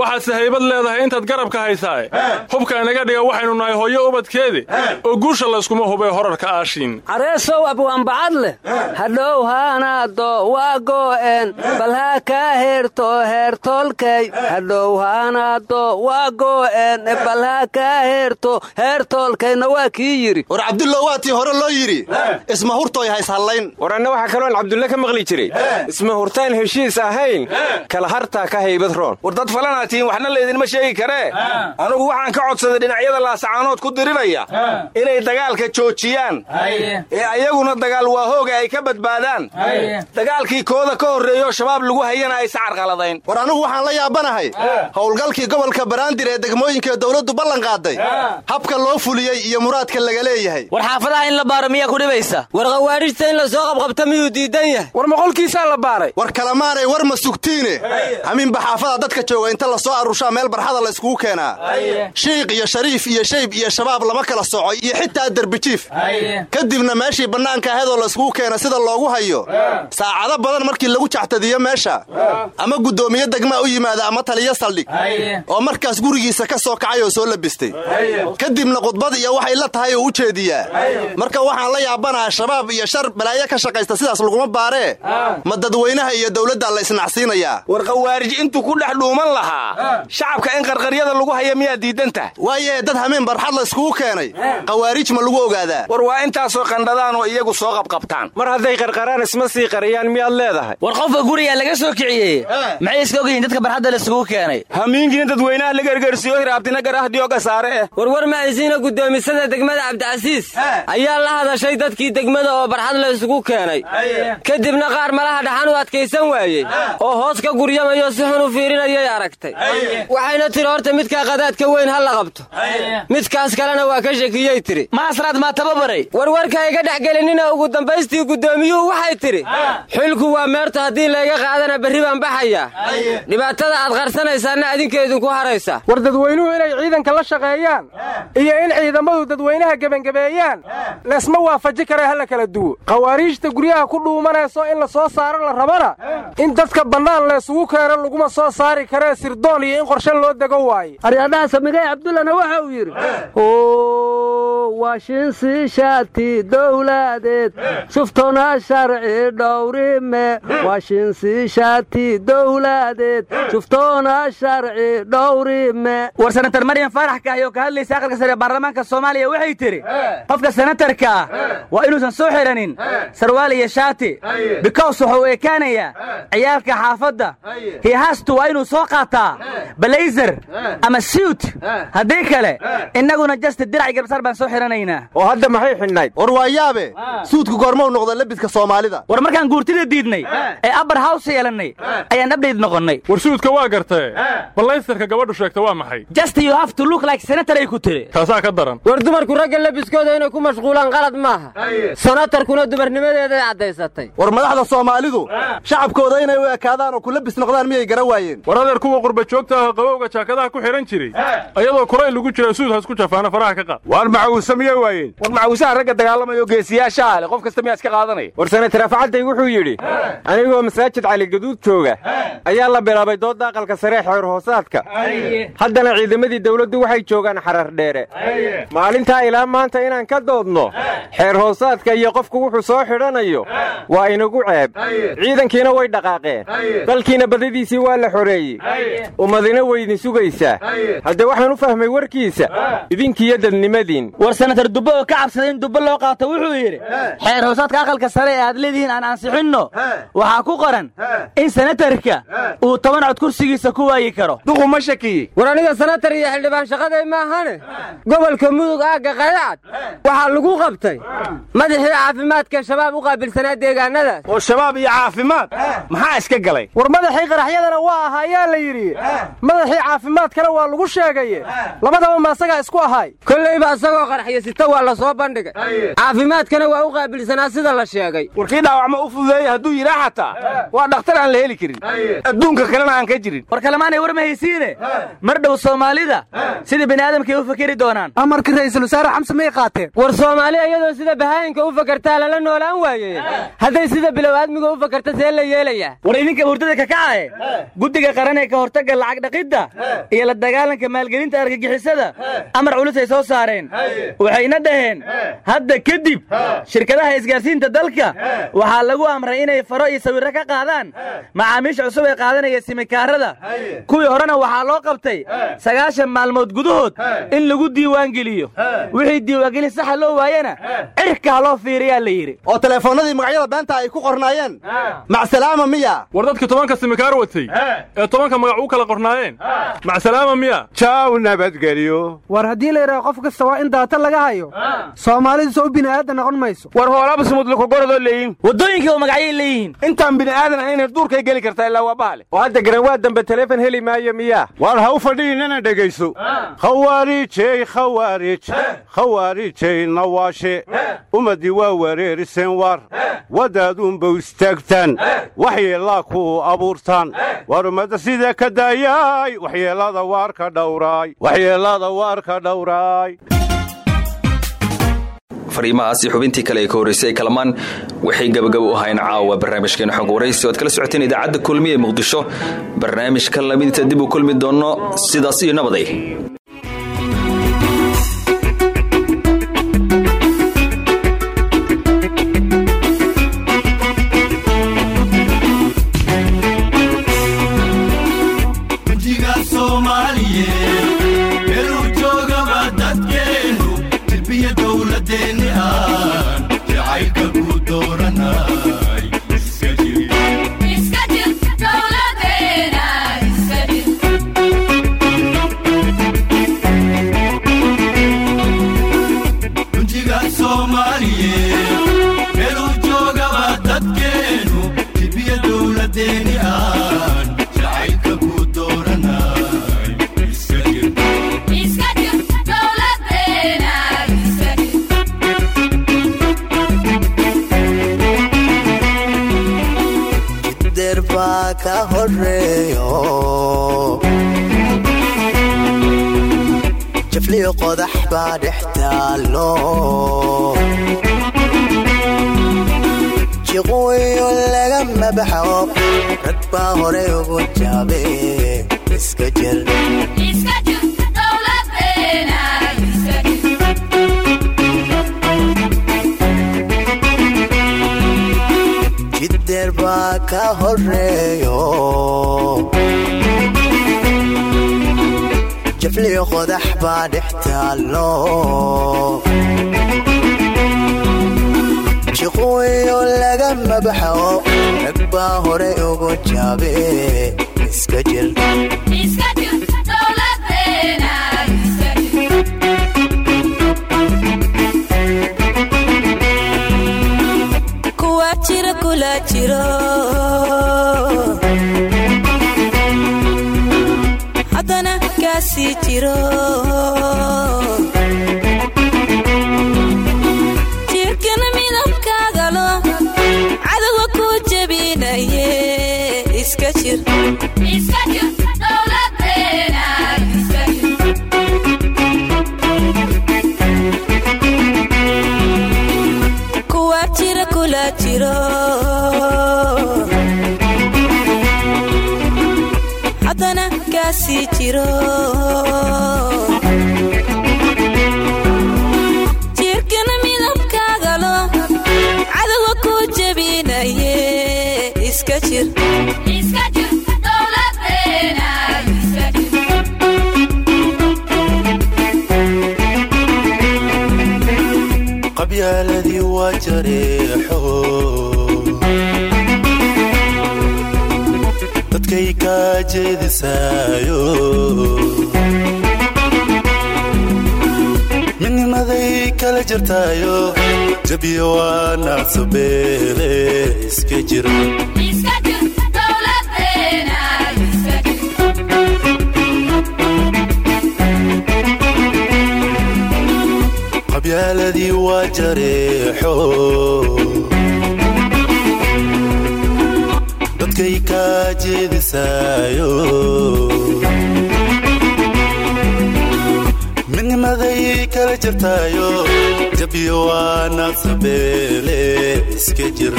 Waxaadse haybad leedahay intaad garabka haysaae hubka inaga dhiga waxaynu nahay hooyo ubadkeedi. Oo guusha layskuma hubee horarka aashiin. Careesow abwaanbacadleh hadhow haanaado waa goo'een bal haa kaa heerto heertoolkay. Hadhow haanaado waa goo'een bal haa kaa heerto heertoolkayna waa kii yidhi. War cabdullo waa tii hore loo yidhi. Isma hurtooy hayshallayn war anna waxaa kaloon cabdulle ka maqli jiray. Isma hurtaan heshiis ahayn. Kala hartaa ka haybad roon. War dad falanaa tihiin waxna laydinma sheegi karee anugu waxaan ka codsaday dhinacyada laasacaanood ku diriraya inay dagaalka joojiyaan. Ee ayaguna dagaal waa hooga ay ka badbaadaan. Dagaalkii kooda ka horreeyo shabaab lagu hayana ay sacarqaladayn war anugu waxaan la yaabanahay. Howlgalkii gobolka baraandir ee degmooyinka dowladdu ballan qaaday. Habka loo fuliyey iyo muraadka laga leeyahay. War xaafadaha in la baaro miyaa ku dhibaysa? War khawaarijta in la soo qabqabta miyuu diidan yahay? War moqolkiisaa la baaray. War kalemaanay war ma sugtiine. Haminba xaafada dadka jooga inta la soo arushaa meel barxada la yskugu keenaa shiikh iyo shariif iyo shayb iyo shabaab lama kala soco iyo xitaa derbijiif kadibna meeshii bannaanka ahedoo la yskugu keena sida loogu hayo saacado badan markii lagu jaxtadiyo meesha ama guddoomiye degmaa u yimaada ama taliyo saldhig oo markaas gurigiisa ka soo kacay oo soo labistay. Kadibna khudbad iyo waxay la tahay oo u jeediyaa. Marka waxaan la yaabanaha shabaab iyo shar balaayo ka shaqaysta sidaas laguma baaree ma dadweynaha iyo dowladda la isnacsiinayaa war khawaarij intuu ku dhex dhuuman lahaa. Shacabka in qarqaryada lagu haya miyaa diidanta waaye dad hameen barxad la iskugu keenay. Khawaarij ma lagu ogaadaa. War waa intaasoo qandhadaan oo iyagu soo qabqabtaan. Mar hadday qarqaraan isma sii qariyaan miyaad leedahay? War qofka gurigaa laga soo kiciyey maxay iska ogyihiin dadka barxadda la isugu keenay? Hamiinkiina dadweynaha la gergersiyo hiraabtina garahdiyo gasaare eh. Warwar mahaysiina guddoomisada degmada cabdicasiis ayaa la hadashay dadkii degmada oo barxad la isugu keenay? Kadibna qaar malaha dhaxan u adkaysan waayey. Oo hoos ka guryamayo si xun u fiirinayay aragtay. Waxayna tiri horta midkaa qadaadka weyn ha la qabto. Midkaas kalena waa ka shakiyey tiri. Maasraad maa tababaray? Warwarka iga dhexgelinina ugu dambaystii guddoomiyuhu waxay tidhi xilku waa meerta haddii layga qaadana berri baan baxayaa. Dhibaatada aad qarsanaysaanna adinka idinku haraysa. War dadweynuhu inay ciidanka la shaqeeyaan. Iyo in ciidamadu dadweynaha gebangabeeyaan leesma waafaji kare ha la kala duwo. Khawaariijta guryaha ku dhuumanayso in la soo saaro la rabana. In dadka bannaan laysugu keeno laguma soo saari karee sirdoon iyo in qorshe loo dego waaye aryadhaha samigay cabdullana waxa uu yidhi washinsi shaati dowladeed suftona sharci dhowrime washinsi shaati dowladeed suftona sharci dhowrime war senatar maryam faarax kaahi oo ka hadlaysa aqalka sare ee baarlamaanka soomaaliya waxay tidhi qofka senatarka ah waa inuusan soo xidhanin sarwaal iyo shaati bikows wuxuu ekaanayaa ciyaalka xaafadda. Hihastu waa inuu soo qaataa balayzer ama siut haddii kale innaguna jasta dirac garbsar baan soo xidhanaynaa oo hadda maxay xidhnayd? War waa yaabe suudku goormau noqda labiska soomaalida. War markaan guurtida diidnay ee abbar haws yeelannay ayaan abdhayd noqonnay. War suudka waa gartee. Ballaystarka gabadhu sheegta waa maxay? Just you have to look like senator ay ku tiri. Taasaa ka daran. War dumarku ragga labiskooda inay ku mashquulaan qalad maaha. Senatarkuna dumarnimadeeday caddaysatay. War madaxda soomaalidu shacabkooda inay u ekaadaan oo ku labis noqdaan miyay garan waayeen. War adeer kuwa qurba joogta ah qabowga jaakadaha ku xidhan jiray. Ayadoo kuray lagu jira suud hasku jafaana faraha ka qaad. Waar macawiisa miyay waayeen war macawisaha ragga dagaalamayo geesiyaasha ale qof kasta miyaa iska qaadanaya war senatar afcadday wuxuu yidhi anigoo masaajid caligaduud jooga ayaa la bilaabay doodda aqalka sare xeer hoosaadka. Haddana ciidamadii dawladdu waxay joogaan xarar dheere. Maalintaa ilaa maanta inaan ka doodno xeer hoosaadka iyo qofku wuxuu soo xidhanayo waa inagu ceeb. Ciidankiina way dhaqaaqeen. Dalkiina badadiisii waa la xoreeyey. Ummadina weydin sugaysaa hadde waxaan u fahmay warkiisa idinkiiyo dadnimadiin. War senatar dubbe oo ka cabsaday in dubbe loo qaato wuxuu yidhi xeer hoosaadka aqalka sare ee aad leedihiin aan ansixinno waxaa ku qoran in senatarka uu toban cod kursigiisa ku waayi karo. Duqu ma shakiyey. War aniga senatar iyo xildhibaan shaqaday maahane? Gobolka mudug aagga qayacad waxaa lagu qabtay madaxii caafimaadka shabaab u qaabilsanaa deegaanadaas. Oo shabaab iyo caafimaad. Maxaa iska galay? War madaxii qaraxyadana waa ahaa ayaa la yidhi. Madaxii caafimaadkana waa lagu sheegaye labadaba ma asagaa isku ahaay kollayba isagoo qarxyo sita waa la soo bandhigay. Caafimaadkana waa u qaabilsanaa sida la sheegay. Warkii dhaawacma u fududeeyey hadduu yidhaa xataa waa dhakhtar aan la heli karin. Adduunka kalena aan ka jirin. War kalemaanay war ma haysiine mar dhow soomaalida. Sidii bini aadamkay u fakeri doonaan. Amarkii ra'iisul wasaare xamse may qaateen? War soomaali iyadoo sida bahaayinka u fakartaa lala noolaan waaye. Hadday sida bilow aadmiga u fakarta see la yeelayaa war idinka hurdada ka kacaye guddiga qaran ee ka hortagga lacag dhaqidda. Iyo la dagaalanka maalgelinta argagixisada amar culus ay soo saareen. Waxayna dhaheen hadda kadib shirkadaha isgaarsiinta dalka waxaa lagu amray inay faro iyo sawirro ka qaadaan macaamiisha cusub ee qaadanaya simikaarada. Kuwii horena waxaa loo qabtay sagaashan maalmood gudahood in lagu diiwaangeliyo. Wixii diiwaangelin saxa loo waayena cirka ha loo fiiriyaa la yidhi. Oo teleefoonnadii magacyada beenta ay ku qornaayeen. Macsalaama miya. War dadka tobanka simikaar watay ee tobanka magac u kala qornaayeen. Macsalaama miya jaaw nabadgelyo war haddii la yidhaha qof kasta waa in daata laga hayo. Soomaalidu soo bini aadan noqon mayso. War hoolaba sumudlukugoradoo leeyihiin waddooyinkii oo magacyay leeyihiin. Intaan bini aadan ahayna duurkay geli kartaa ilaa waa bahale oo hadda garan dambe teleefon heli maayo miyaa. Waar ha u fadhiinana dhegayso. Khawaarijey khawaarij khawaarijey nawaashe. Ummaddii waa wareeriseen war. Wadaaduunba istaagtaan. Waxyeellaa ku abuurtaan. Waar ummadda sida ka daayaay waxyeellada waar ka dhowraay waxyeellada waar ka dhowraay fariimahaasi xubintii kale ee ka horraysay ee kalamaan waxay gabagabo u ahayn caawa barnaamijkeena xog waraysi oad kala socoteen idaacadda kulmiya ee muqdisho barnaamijka lamidinta dib u kulmi doonno sidaas iyo nabaday haddana kaasii jiro jiro jirkana midabkaagalo cadowa ku jebinaye iska jir waa jareexo jeedisaayo midnimaday kala jirtaayo jabiyo waa naacsubeele iska jir qabyaaladii waa jareexo dadkay kaa jeedisaayo midnimaday kala jirtaayo jabiyo waa naaqsabeele iska jir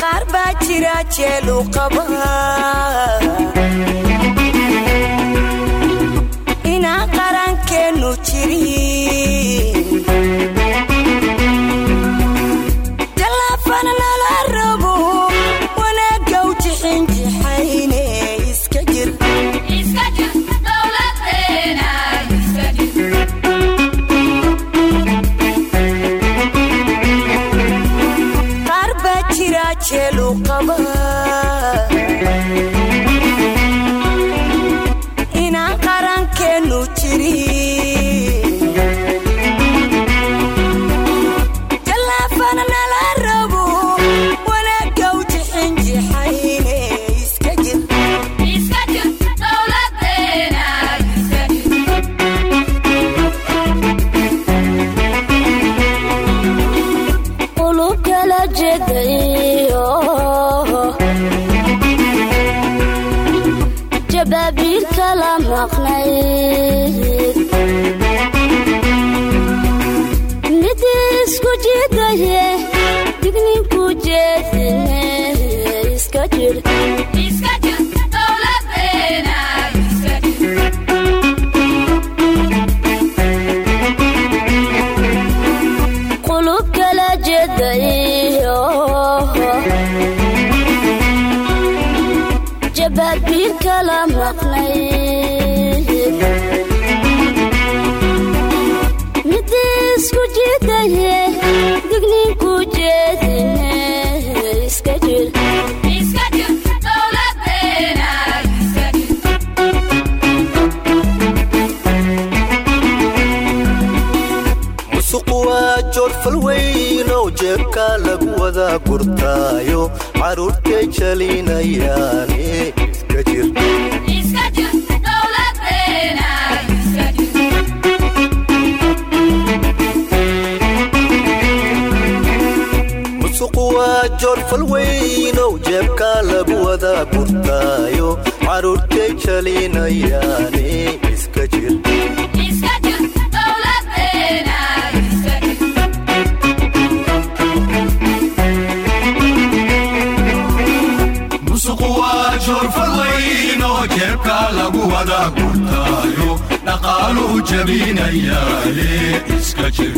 qaar baa jira jeelu qaba iska jalinayaane iska jir. Musuqu waa joorfal weyn oo jeebka lagu wada gurtaayo. Carruurtay jalinayaane lagu wada gurtaayo dhaqaaluhu jabinayaale iska jir